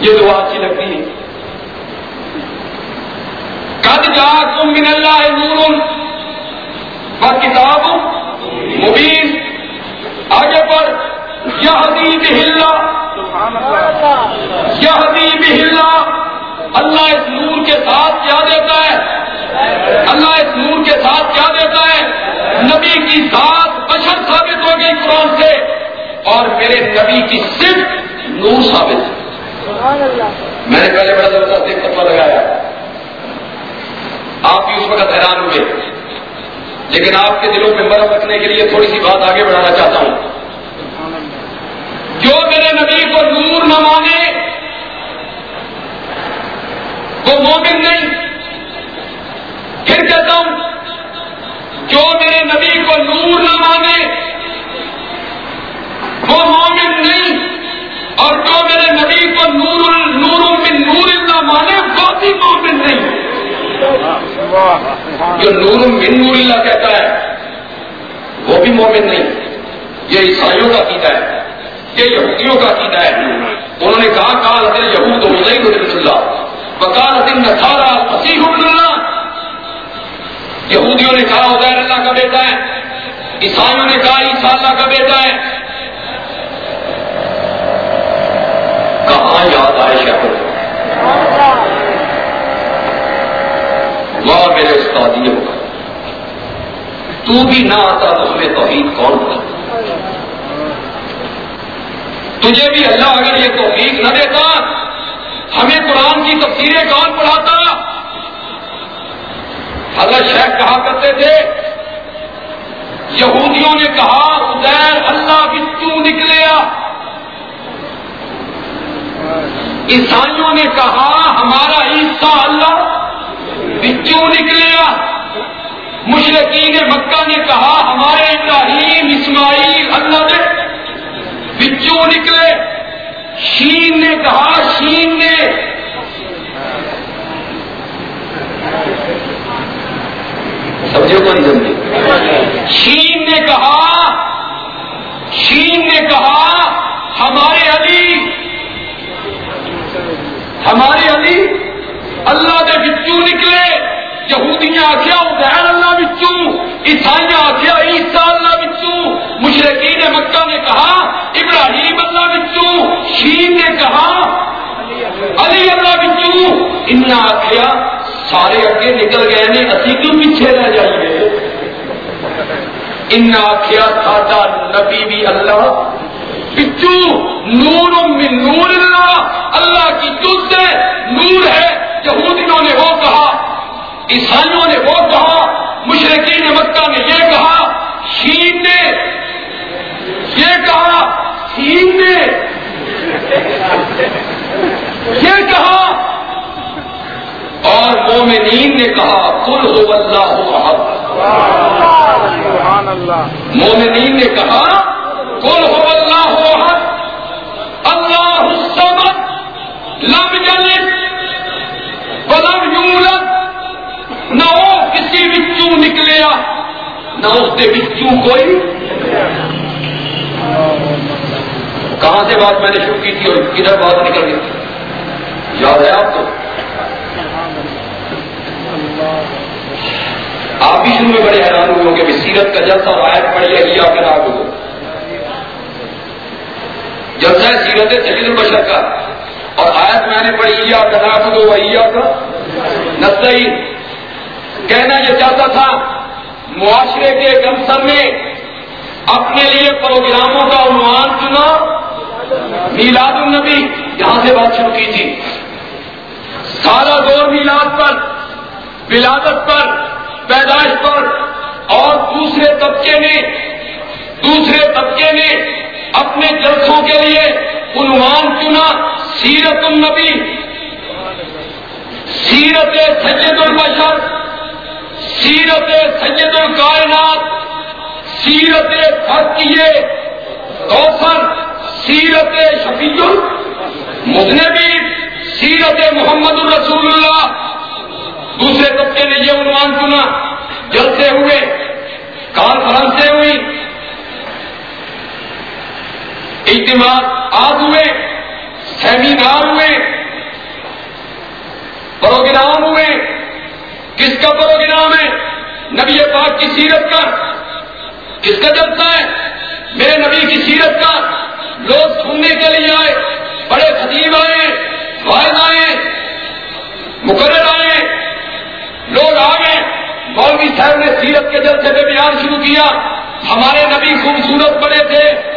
یہ دعا اچھی لگتی ہے۔ قد جاءکم من اللہ نور۔ و کتاب مبین۔ آگے پر یہ حدیب ہلا یہ حدیب ہلا اللہ اس نور کے ساتھ کیا دیتا ہے۔ اللہ اس نور کے ساتھ کیا دیتا ہے؟ نبی کی ذات بشر ثابت ہو گئی قرآن سے اور میرے نبی کی صرف نور ثابت میں نے پہلے بڑا زبردست ایک فتوا لگایا۔ آپ بھی اس وقت حیران ہوئے لیکن آپ کے دلوں پہ برف رکھنے کے لیے تھوڑی سی بات آگے بڑھانا چاہتا ہوں۔ جو میرے نبی کو نور نہ مانے، وہ مومن نہیں۔ پھر کہتا ہوں جو میرے نبی کو نور نہ مانے، وہ مومن نہیں، اور جو میرے نبی کو نور نور من نور نہ مانے، وہ بھی مومن نہیں۔ جو نور من نور اللہ کہتا ہے، وہ بھی مومن نہیں۔ یہ عیسائیوں کا عقیدہ ہے، یہ یہودیوں کا عقیدہ ہے۔ انہوں نے کہا کال حضر یہود حسین رحمۃ اللہ بکال حسین نسارا مسیح اللہ یہودیوں نے کہا ادیر اللہ کا بیٹا ہے۔ عیسائیوں نے کہا عیسا اللہ کا بیٹا ہے۔ کہاں یاد آئے شکل واہ میرے استاد، یہ ہوگا۔ تو بھی نہ آتا تو ہمیں توحید کون ہوتا؟ تجھے بھی اللہ اگر یہ توفیق نہ دیتا، ہمیں قرآن کی تفسیریں کون پڑھاتا۔ حضرت شیخ کہا کرتے تھے، یہودیوں نے کہا ادیر اللہ بچو نکلیا عیسائیوں نے کہا، ہمارا عیسا اللہ بچو نکلیا مشرقین مکہ نے کہا، ہمارے ابراہیم، اسماعیل، اللہ نے بچو نکلے؟ شین نے کہا، شین نے سمجھے کو نہیں سمجھے شین کہا، شین نے کہا، ہمارے علی ہمارے علی، اللہ کے بچو نکلے، یہودیاں آخیا ادیر اللہ بچوں عیسائی آخیا عیسا اللہ بچوں مشرقین مکہ نے کہا، ابراہیم اللہ بچوں شین نے کہا، علی اللہ بچوں ان آخیا سارے اگے نکل گئے نے اسی کیوں پیچھے رہ جائیے۔ ان آخیا ساڈا نبی بھی اللہ۔ بچو، نور من نور اللہ۔ اللہ کی جز ہے، نور ہے۔ یہودیوں نے وہ کہا، عیسائیوں نے وہ کہا مشرقین مکہ نے یہ کہا شین نے یہ کہا سین نے یہ کہا۔ اور مومنین نے کہا کل ہو اللہ ہو سبحان اللہ. مومنین نے کہا کل ہو اللہ ہو اللہ الصمد. لم یلد ولم یولد. نہ وہ کسی بچوں نکلیا نہ اس کے بچوں کوئی. کہاں سے بات میں نے شروع کی تھی اور کدھر بات نکل گئی یاد ہے آپ کو؟ آپ بھی شروع میں بڑے حیران ہوئے ہوں کہ سیرت کا جلسہ اور آیت پڑی ہے یا کر آپ کو۔ جلسہ ہے سیرت سید البشر کا۔ اور آیت میں نے پڑھی یا کر آپ کو وہیا کا نسائی کہنا یہ چاہتا تھا، معاشرے کے گمسر میں اپنے لیے پروگراموں کا عنوان چنا۔ میلاد النبی، یہاں سے بات شروع کی تھی۔ سارا دور میلاد پر ولادت پر، پیدائش پر، اور دوسرے طبقے نے، دوسرے طبقے نے اپنے جلسوں کے لیے عنوان چنا، سیرت النبی۔ سیرت سید البشر، سیرت سید الکائنات، سیرت فرقیے کوثر، سیرت شفیع المذنبی سیرت محمد الرسول اللہ۔ دوسرے طبقے نے یہ عنوان چنا جلسے ہوئے کانفرنسیں ہوئی اجتماع آج ہوئے، سیمینار ہوئے، پروگرام ہوئے۔ کس کا پروگرام ہے؟ نبی پاک کی سیرت کا۔ کس کا جلسہ ہے؟ میرے نبی کی سیرت کا۔ لوگ سننے کے لیے آئے، بڑے خطیب آئے واحد آئے، مقرر آئے۔ لوگ آ گئے۔ مولوی صاحب نے سیرت کے جلسے پہ بیان شروع کیا۔ ہمارے نبی خوبصورت بڑے تھے۔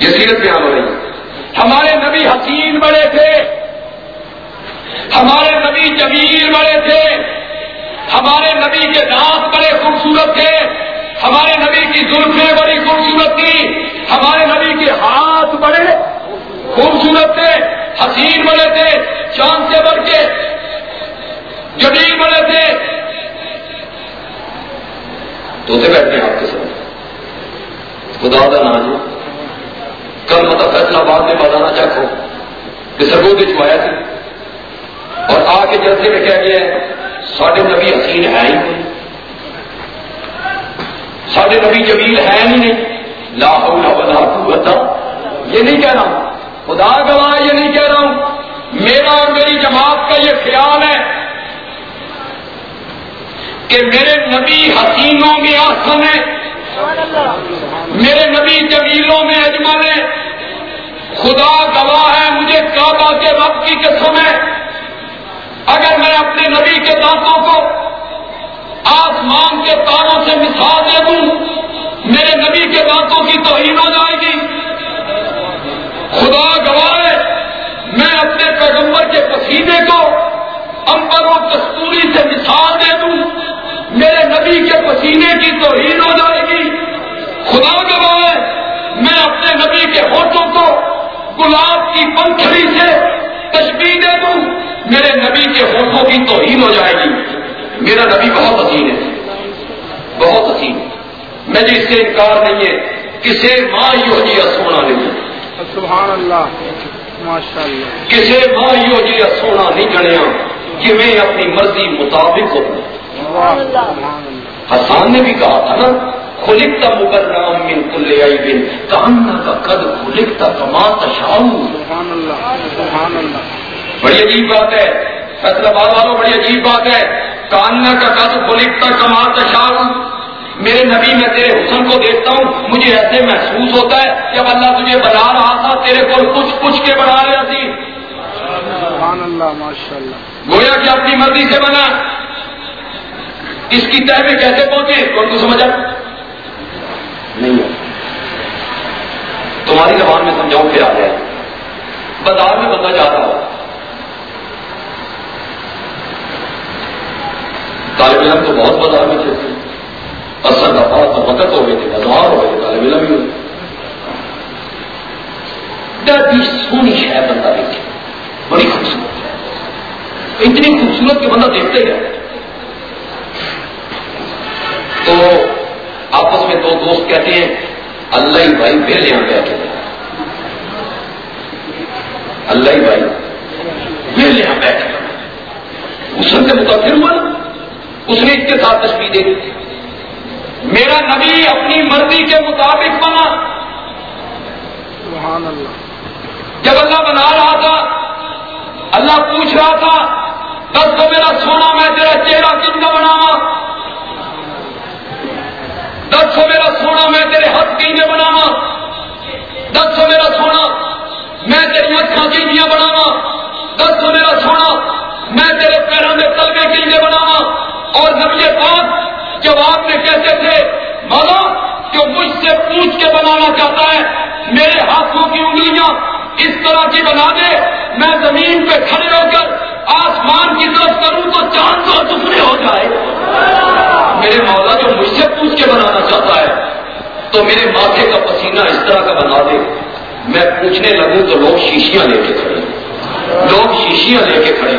یہ سیرت بیان ہو رہی ہے۔ ہمارے نبی حسین بڑے تھے۔ ہمارے نبی جمیل بڑے تھے۔ ہمارے نبی کے دانت بڑے خوبصورت تھے۔ ہمارے نبی کی زلفیں بڑی خوبصورت تھی ہمارے نبی کے ہاتھ بڑے خوبصورت تھے۔ حسین بڑے تھے۔ چاند سے بڑھ کے جمیل بڑے تھے۔ تو بیٹھتے ہیں آپ کے ساتھ خدا کا نام کل مطلب فیصلہ بعد میں بتانا چاہو کہ سرگو چوایا تھی اور آ کے جلسے میں کہہ گیا ساڈے نبی حسین ہے ہی نہیں۔ ساڈے نبی جمیل ہے ہی نہیں۔ لا حول ولا قوت۔ یہ نہیں کہہ رہا ہوں۔ خدا گواہ، یہ نہیں کہہ رہا ہوں۔ میرا اور میری جماعت کا یہ خیال ہے۔ کہ میرے نبی حسینوں میں آسن ہے میرے نبی جمیلوں میں اجمل ہے۔ خدا گواہ ہے مجھے کعبہ کے رب کی قسم ہے۔ اگر میں اپنے نبی کے دانتوں کو آسمان کے تاروں سے مثال دے دوں، میرے نبی کے دانتوں کی توہین ہو جائے گی۔ خدا گواہ ہے، میں اپنے پیغمبر کے پسینے کو امبر و کستوری سے مثال دے دوں۔ میرے نبی کے پسینے کی توہین ہو جائے گی۔ خدا گواہ ہے میں اپنے نبی کے ہوٹوں کو گلاب کی پنکھڑی سے تشبیح دے دوں۔ میرے نبی کے ہوٹوں کی توہین ہو جائے گی۔ میرا نبی بہت حسین ہے۔ بہت حسین۔ میں جس سے انکار نہیں ہے کسے ماں یو جی سونا نہیں سبحان اللہ۔ ماشاء اللہ کسے ماں یو جی سونا نہیں جنیا کہ میں اپنی مرضی مطابق ہوں۔ حسان نے بھی کہا تھا نا خلکتا مکرام من کل بن کہنا کا قد خلکتا کما تشاؤ بڑی عجیب بات ہے۔ فیصلہ آباد والوں بڑی عجیب بات ہے۔ کاننا کا قد خلکتا کما تشاؤ میرے نبی، میں تیرے حسن کو دیکھتا ہوں، مجھے ایسے محسوس ہوتا ہے جب اللہ تجھے بنا رہا تھا، تیرے کو کچھ کچھ کے بنا رہا تھی۔ سبحان اللہ ماشاء اللہ گویا کہ اپنی مرضی سے بنا۔ اس کی طے میں کیسے پہنچے؟ کون کو سمجھا؟ نہیں تمہاری زبان میں سمجھاؤں پھر آ جائے۔ بازار میں بندہ جاتا ہو۔ طالب علم تو بہت بازار میں تھے۔ اصل دفعہ تو وقت ہو گئے تھے، بازار ہو گئے تھے، طالب علم ہی۔ ہوئے ڈر سونی شہر بندہ دیکھے۔ بڑی خوبصورت۔ اتنی خوبصورت کہ بندہ دیکھتے ہے۔ تو آپس میں دو دوست کہتے ہیں اللہ ہی بھائی پھر یہاں بیٹھے اللہ ہی بھائی پھر یہاں بیٹھے اس سے متاثر ہوا۔ اس نے اس کے ساتھ تصویر دے میرا نبی اپنی مرضی کے مطابق بنا۔ سبحان اللہ۔ جب اللہ بنا رہا تھا اللہ پوچھ رہا تھا دس تو میرا سونا میں تیرا چہرہ کن کا بناوا دس سو میرا سونا میں تیرے ہاتھ کیجے بناوا دس سو میرا سونا میں تیری اکھان کیجیاں بناوا دس سو میرا سونا میں تیرے پیروں میں تلوے کیجے بناوا اور نبی پاک جواب میں کہتے تھے مولا جو مجھ سے پوچھ کے بنانا چاہتا ہے، میرے ہاتھوں کی انگلیاں اس طرح کی بنا دے، میں زمین پہ کھڑے ہو کر آسمان کی طرف کروں تو چاند کا ٹکڑے ہو جائے۔ میرے مولا جو مجھ سے پوچھ کے بنانا چاہتا ہے۔ تو میرے ماتھے کا پسینہ اس طرح کا بنا دے۔ میں پوچھنے لگوں تو لوگ شیشیاں لے کے کھڑے۔ لوگ شیشیاں لے کے کھڑے۔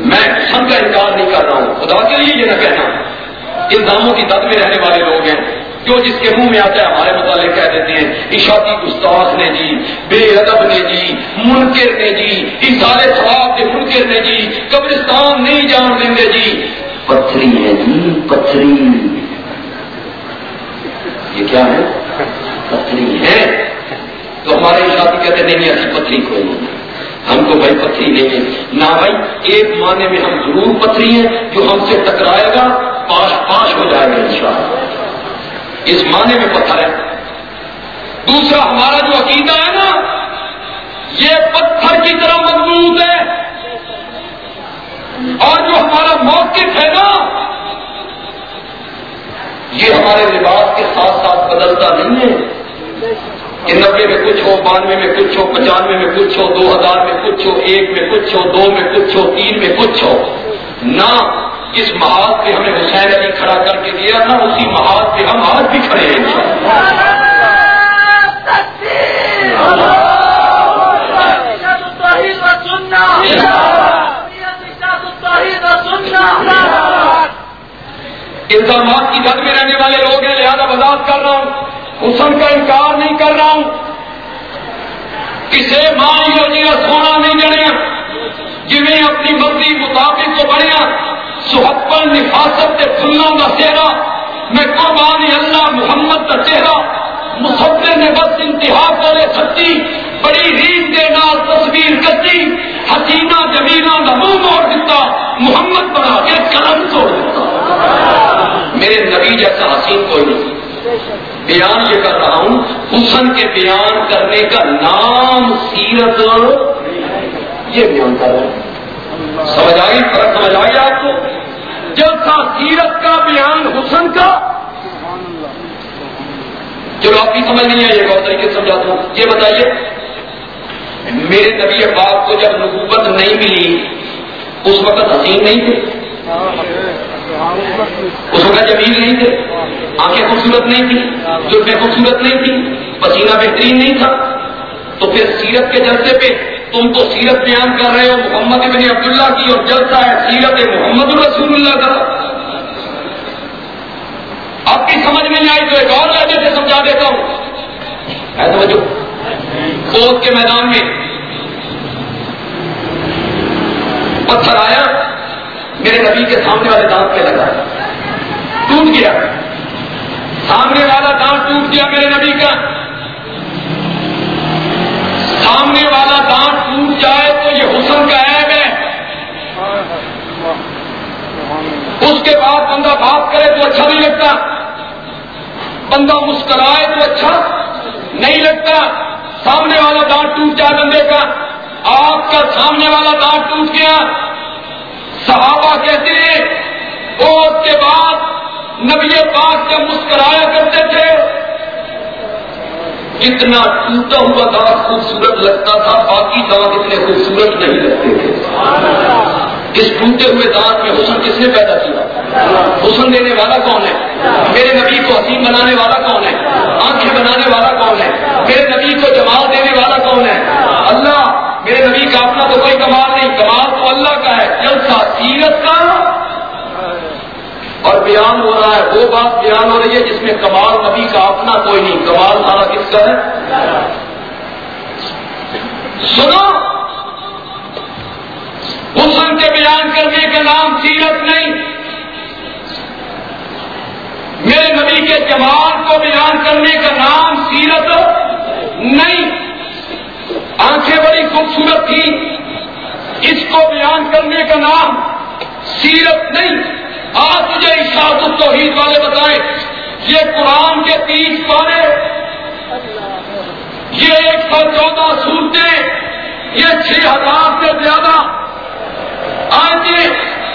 میں سب کا انکار نہیں کر رہا ہوں۔ خدا کے لیے یہ نہ کہنا۔ الزاموں کی دد میں رہنے والے لوگ ہیں۔ جو جس کے منہ میں آتا ہے، ہمارے متعلق کہہ دیتے ہیں اشاعتی گستاخ نے جی بے ادب نے جی منکر نے جی اشار ثواب کے منکر نے جی قبرستان نہیں جان دیں گے جی۔ پتھری ہے جی پتھری۔ یہ کیا ہے؟ پتھری ہے۔ تو ہمارے اشاعتی کہتے ہیں نہیں، ایسی پتھری کوئی نہیں۔ ہم کو بھائی پتھری نہیں ہے۔ نہ بھائی، ایک معنی میں ہم ضرور پتھری ہیں جو ہم سے ٹکرائے گا، پاش پاش ہو جائے گا انشاءاللہ۔ اس معنی میں پتھر ہے۔ دوسرا ہمارا جو عقیدہ ہے نا، یہ پتھر کی طرح مضبوط ہے۔ اور جو ہمارا موقف ہے نا، یہ ہمارے لباس کے ساتھ ساتھ بدلتا نہیں ہے۔ کہ نبے میں کچھ ہو، بانوے میں کچھ ہو، پچانوے میں کچھ ہو، دو ہزار میں کچھ ہو، ایک میں کچھ ہو، دو میں کچھ ہو، تین میں کچھ ہو۔ نہ جس محاذ پہ ہمیں حسین علی کھڑا کر کے دیا، نہ اسی محاذ پہ ہم آج بھی کھڑے ہیں۔ الزامات کی جد میں رہنے والے لوگ ہیں، لہذا وضاحت کر رہا ہوں۔ حسن کا انکار نہیں کر رہا ہوں۔ کسے ماں جی سونا نہیں جڑیا جویں اپنی مرضی مطابق تو بڑھیا سہپن نفاست کے فلوں کا چہرہ، میں قربانی اللہ محمد کا چہرہ مسفر نے بس انتہا کرے سچی بڑی ریت کے نال تصویر کچی حسینہ جمینا کا منہ موڑ دیتا، محمد بنا کے قلم توڑ دیتا۔ میرے نبی جیسا حسین کوئی نہیں۔ بیان یہ کر رہا ہوں، حسن کے بیان کرنے کا نام سیرت، یہ بیان کر رہا ہوں۔ سمجھ آئی؟ فرق سمجھ آئی آپ کو؟ جلسہ سیرت کا بیان حسن کا؟ چلو آپ کی سمجھ نہیں ہے یہ بہت طریقے سے سمجھاتا ہوں۔ یہ بتائیے، میرے نبی باپ کو جب نبوت نہیں ملی، اس وقت حسین نہیں تھے؟ اس وقت جمیل نہیں تھے؟ آنکھیں خوبصورت نہیں تھی زلفیں خوبصورت نہیں تھی پسینہ بہترین نہیں تھا۔ تو پھر سیرت کے جلسے پہ تم تو سیرت بیان کر رہے ہو محمد ابن عبداللہ کی اور جلسہ ہے سیرت محمد الرسول اللہ کا۔ آپ کی سمجھ میں نہیں آئی تو ایک اور لہجے سے سمجھا دیتا ہوں۔ ہے سمجھو کھود کے میدان میں پتھر آیا، میرے نبی کے سامنے والے دانت پہ لگا۔ ٹوٹ گیا۔ سامنے والا دانت ٹوٹ گیا میرے نبی کا۔ سامنے والا دانت ٹوٹ جائے تو یہ حسن کا عیب ہے۔ اس کے بعد بندہ بات کرے تو اچھا نہیں لگتا۔ بندہ مسکرائے تو اچھا نہیں لگتا۔ سامنے والا دانت ٹوٹ جائے بندے کا۔ آپ کا سامنے والا دانت ٹوٹ گیا۔ صحابہ کہتے ہیں، بہت کے بعد نبی پاک جب مسکرایا کرتے تھے اتنا ٹوٹا ہوا دانت خوبصورت لگتا تھا، باقی دانت اتنے خوبصورت نہیں لگتے تھے۔ اس ٹوٹے ہوئے دانت میں حسن کس نے پیدا کیا؟ حسن دینے والا کون ہے؟ میرے نبی کو حسین بنانے والا کون ہے؟ آنکھیں بنانے والا کون ہے؟ میرے نبی کو جمال دینے والا کون ہے؟ اللہ، میرے نبی کا اپنا تو کوئی کمال نہیں، کمال تو اللہ کا ہے۔ جلسہ، سیرت کا۔ اور بیان ہو رہا ہے وہ بات بیان ہو رہی ہے جس میں کمال نبی کا اپنا کوئی نہیں، کمال سارا کس کا ہے؟ سنو! حسن کے بیان کرنے کا نام سیرت نہیں۔ میرے نبی کے جمال کو بیان کرنے کا نام سیرت نہیں۔ آنکھیں بڑی خوبصورت تھی اس کو بیان کرنے کا نام سیرت نہیں۔ آج مجھے اشاعت التوحید والے بتائیں، یہ قرآن کے تیس پارے، یہ ایک سو چودہ صورتیں یہ چھ ہزار سے زیادہ آج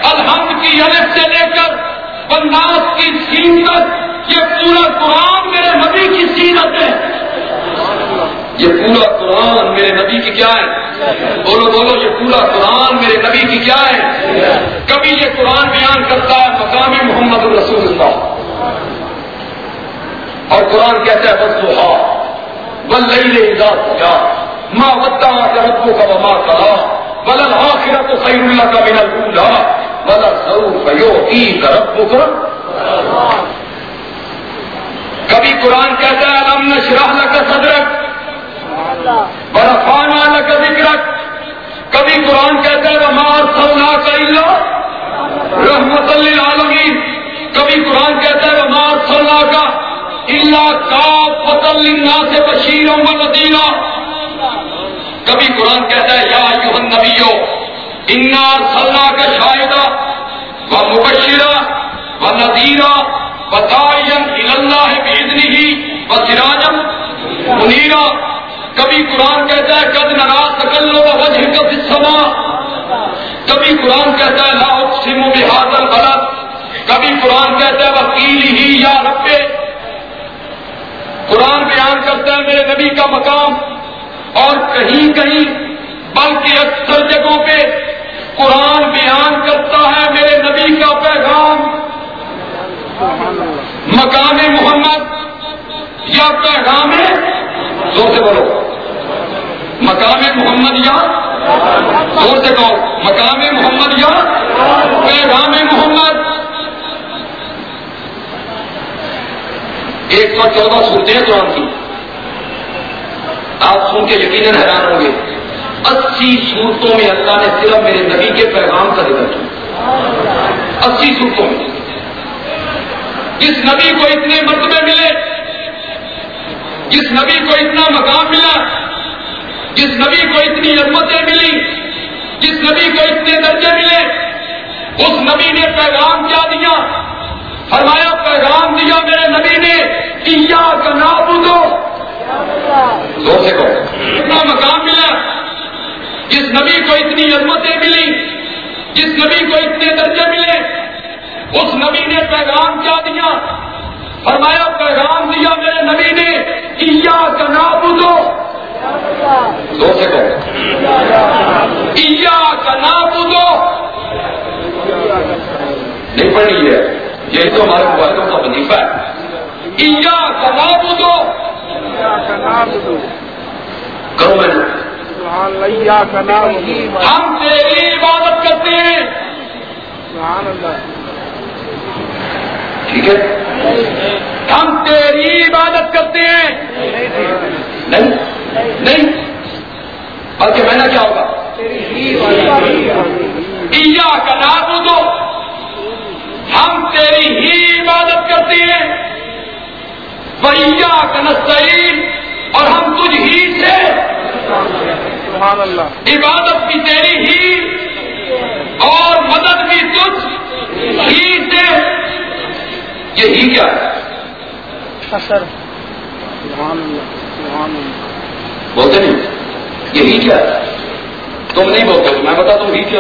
الحمد کی الگ سے لے کر بنداس کی سین تک یہ پورا قرآن میرے نبی کی سیرت ہے۔ یہ پورا قرآن میرے نبی کی کیا ہے بولو بولو یہ پورا قرآن میرے نبی کی کیا ہے کبھی یہ قرآن بیان کرتا ہے مقامی محمد الرسول اللہ اور قرآن کہتا ہے بس وہ بل لئی کیا ماں بتا کربوں کا ماں کہا بلل آخرت تو خیر اللہ کا میرا بولا بلا سو کی رب کبھی قرآن کہتا ہے علم نشرح کا صدرک بڑا فانا کا ذکرک کبھی قرآن کہتا ہے رمار سونا کا اللہ رحمت للعالمین کبھی قرآن کہتا ہے رمار سونا کا اللہ کا فتل سے بشیر و نتیلا کبھی قرآن کہتا ہے یا یوہن نبیو انا سلح کا شاہدہ و مبشرہ و نذیرہ و تعین اللہ بزنی ہی و سراجم کبھی قرآن کہتا ہے کد ناراض سکل و وجہ کب سما کبھی قرآن کہتا ہے، لا اقسم بحاظ البلد. کبھی قرآن کہتا ہے وکیل ہی یا ربے. قرآن بیان کرتا ہے، میرے نبی کا مقام. اور کہیں کہیں، بلکہ اکثر جگہوں پہ قرآن بیان کرتا ہے میرے نبی کا پیغام. مقام محمد یا پیغام زور سے بولو۔ مقام محمد یا زور سے کہو۔ مقام محمد یا پیغام محمد۔ ایک سو چودہ سنتے ہیں قرآن کی۔ آپ سن کے یقیناً حیران ہوں گے۔ اسی صورتوں میں اللہ نے صرف میرے نبی کے پیغام کا ذکر کیا۔ اسی صورتوں میں۔ جس نبی کو اتنے مرتبے ملے جس نبی کو اتنا مقام ملا، جس نبی کو اتنی عظمتیں ملی جس نبی کو اتنے درجے ملے، اس نبی نے پیغام کیا دیا۔ فرمایا، پیغام دیا میرے نبی نے کیا کا نام دو زور سے کہو۔ اتنا مقام ملا، جس نبی کو اتنی عظمتیں ملی جس نبی کو اتنے درجے ملے، اس نبی نے پیغام کیا دیا۔ فرمایا پیغام دیا میرے نبی نے ایا کا نام دو سے کہو ایا کا نام دو نہیں پڑھی ہے یہ تو ہمارے موبائلوں کا وظیفہ ہے۔ ایا کا نام دو کرو میں۔ ہم تیری عبادت کرتے ہیں۔ ٹھیک ہے؟ ہم تیری عبادت کرتے ہیں۔ نہیں نہیں۔ بلکہ میں کیا ہوگا؟ کا نام دو ہم تیری ہی عبادت کرتے ہیں۔ بھیا کنستین اور ہم تجھ ہی سے۔ عبادت بھی تیری ہی۔ اور مدد بھی تجھ ہی سے۔ یہ ہی کیا ہے؟ بولتے نہیں؟ یہی کیا ہے؟ تم نہیں بولتے میں بتا تم ہی کیا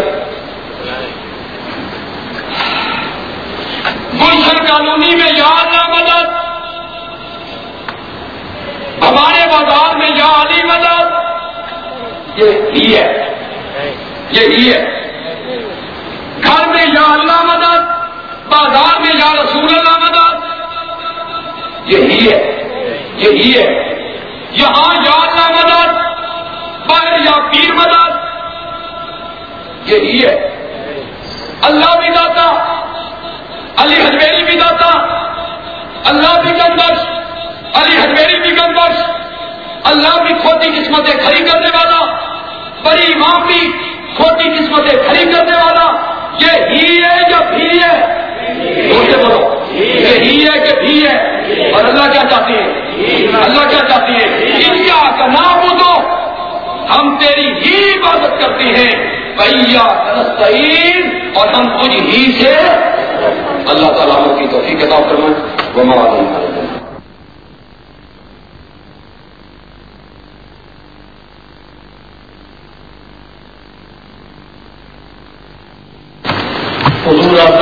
گلشن کالونی میں یا اللہ مدد ہمارے بازار میں یا علی مدد یہ ہی ہے۔ یہ ہی ہے۔ گھر میں یا اللہ مدد بازار میں یا رسول اللہ مدد یہی ہے یہی ہے۔ یہاں یا اللہ مدد پر یا پیر مدد یہی ہے۔ اللہ بھی داتا، علی حجویری بھی داتا۔ اللہ بھی گنبش علی حجویری بھی گنبش اللہ بھی کھوٹی قسمتیں کھڑی کرنے والا۔ بڑی امام بھی کھوٹی قسمتیں کھڑی کرنے والا۔ یہ ہی ہے یا بھی ہے؟ بولتے بولو یہ ہی ہے کہ بھی ہے۔ اور اللہ کیا چاہتی ہے اللہ کیا چاہتی ہے ان کا نام دو ہم تیری ہی عبادت کرتے ہیں۔ بھیا تنستعین اور ہم کچھ ہی سے اللہ تعالیٰ کی توفیق کتاب کرنا وہ مواد حضور آپ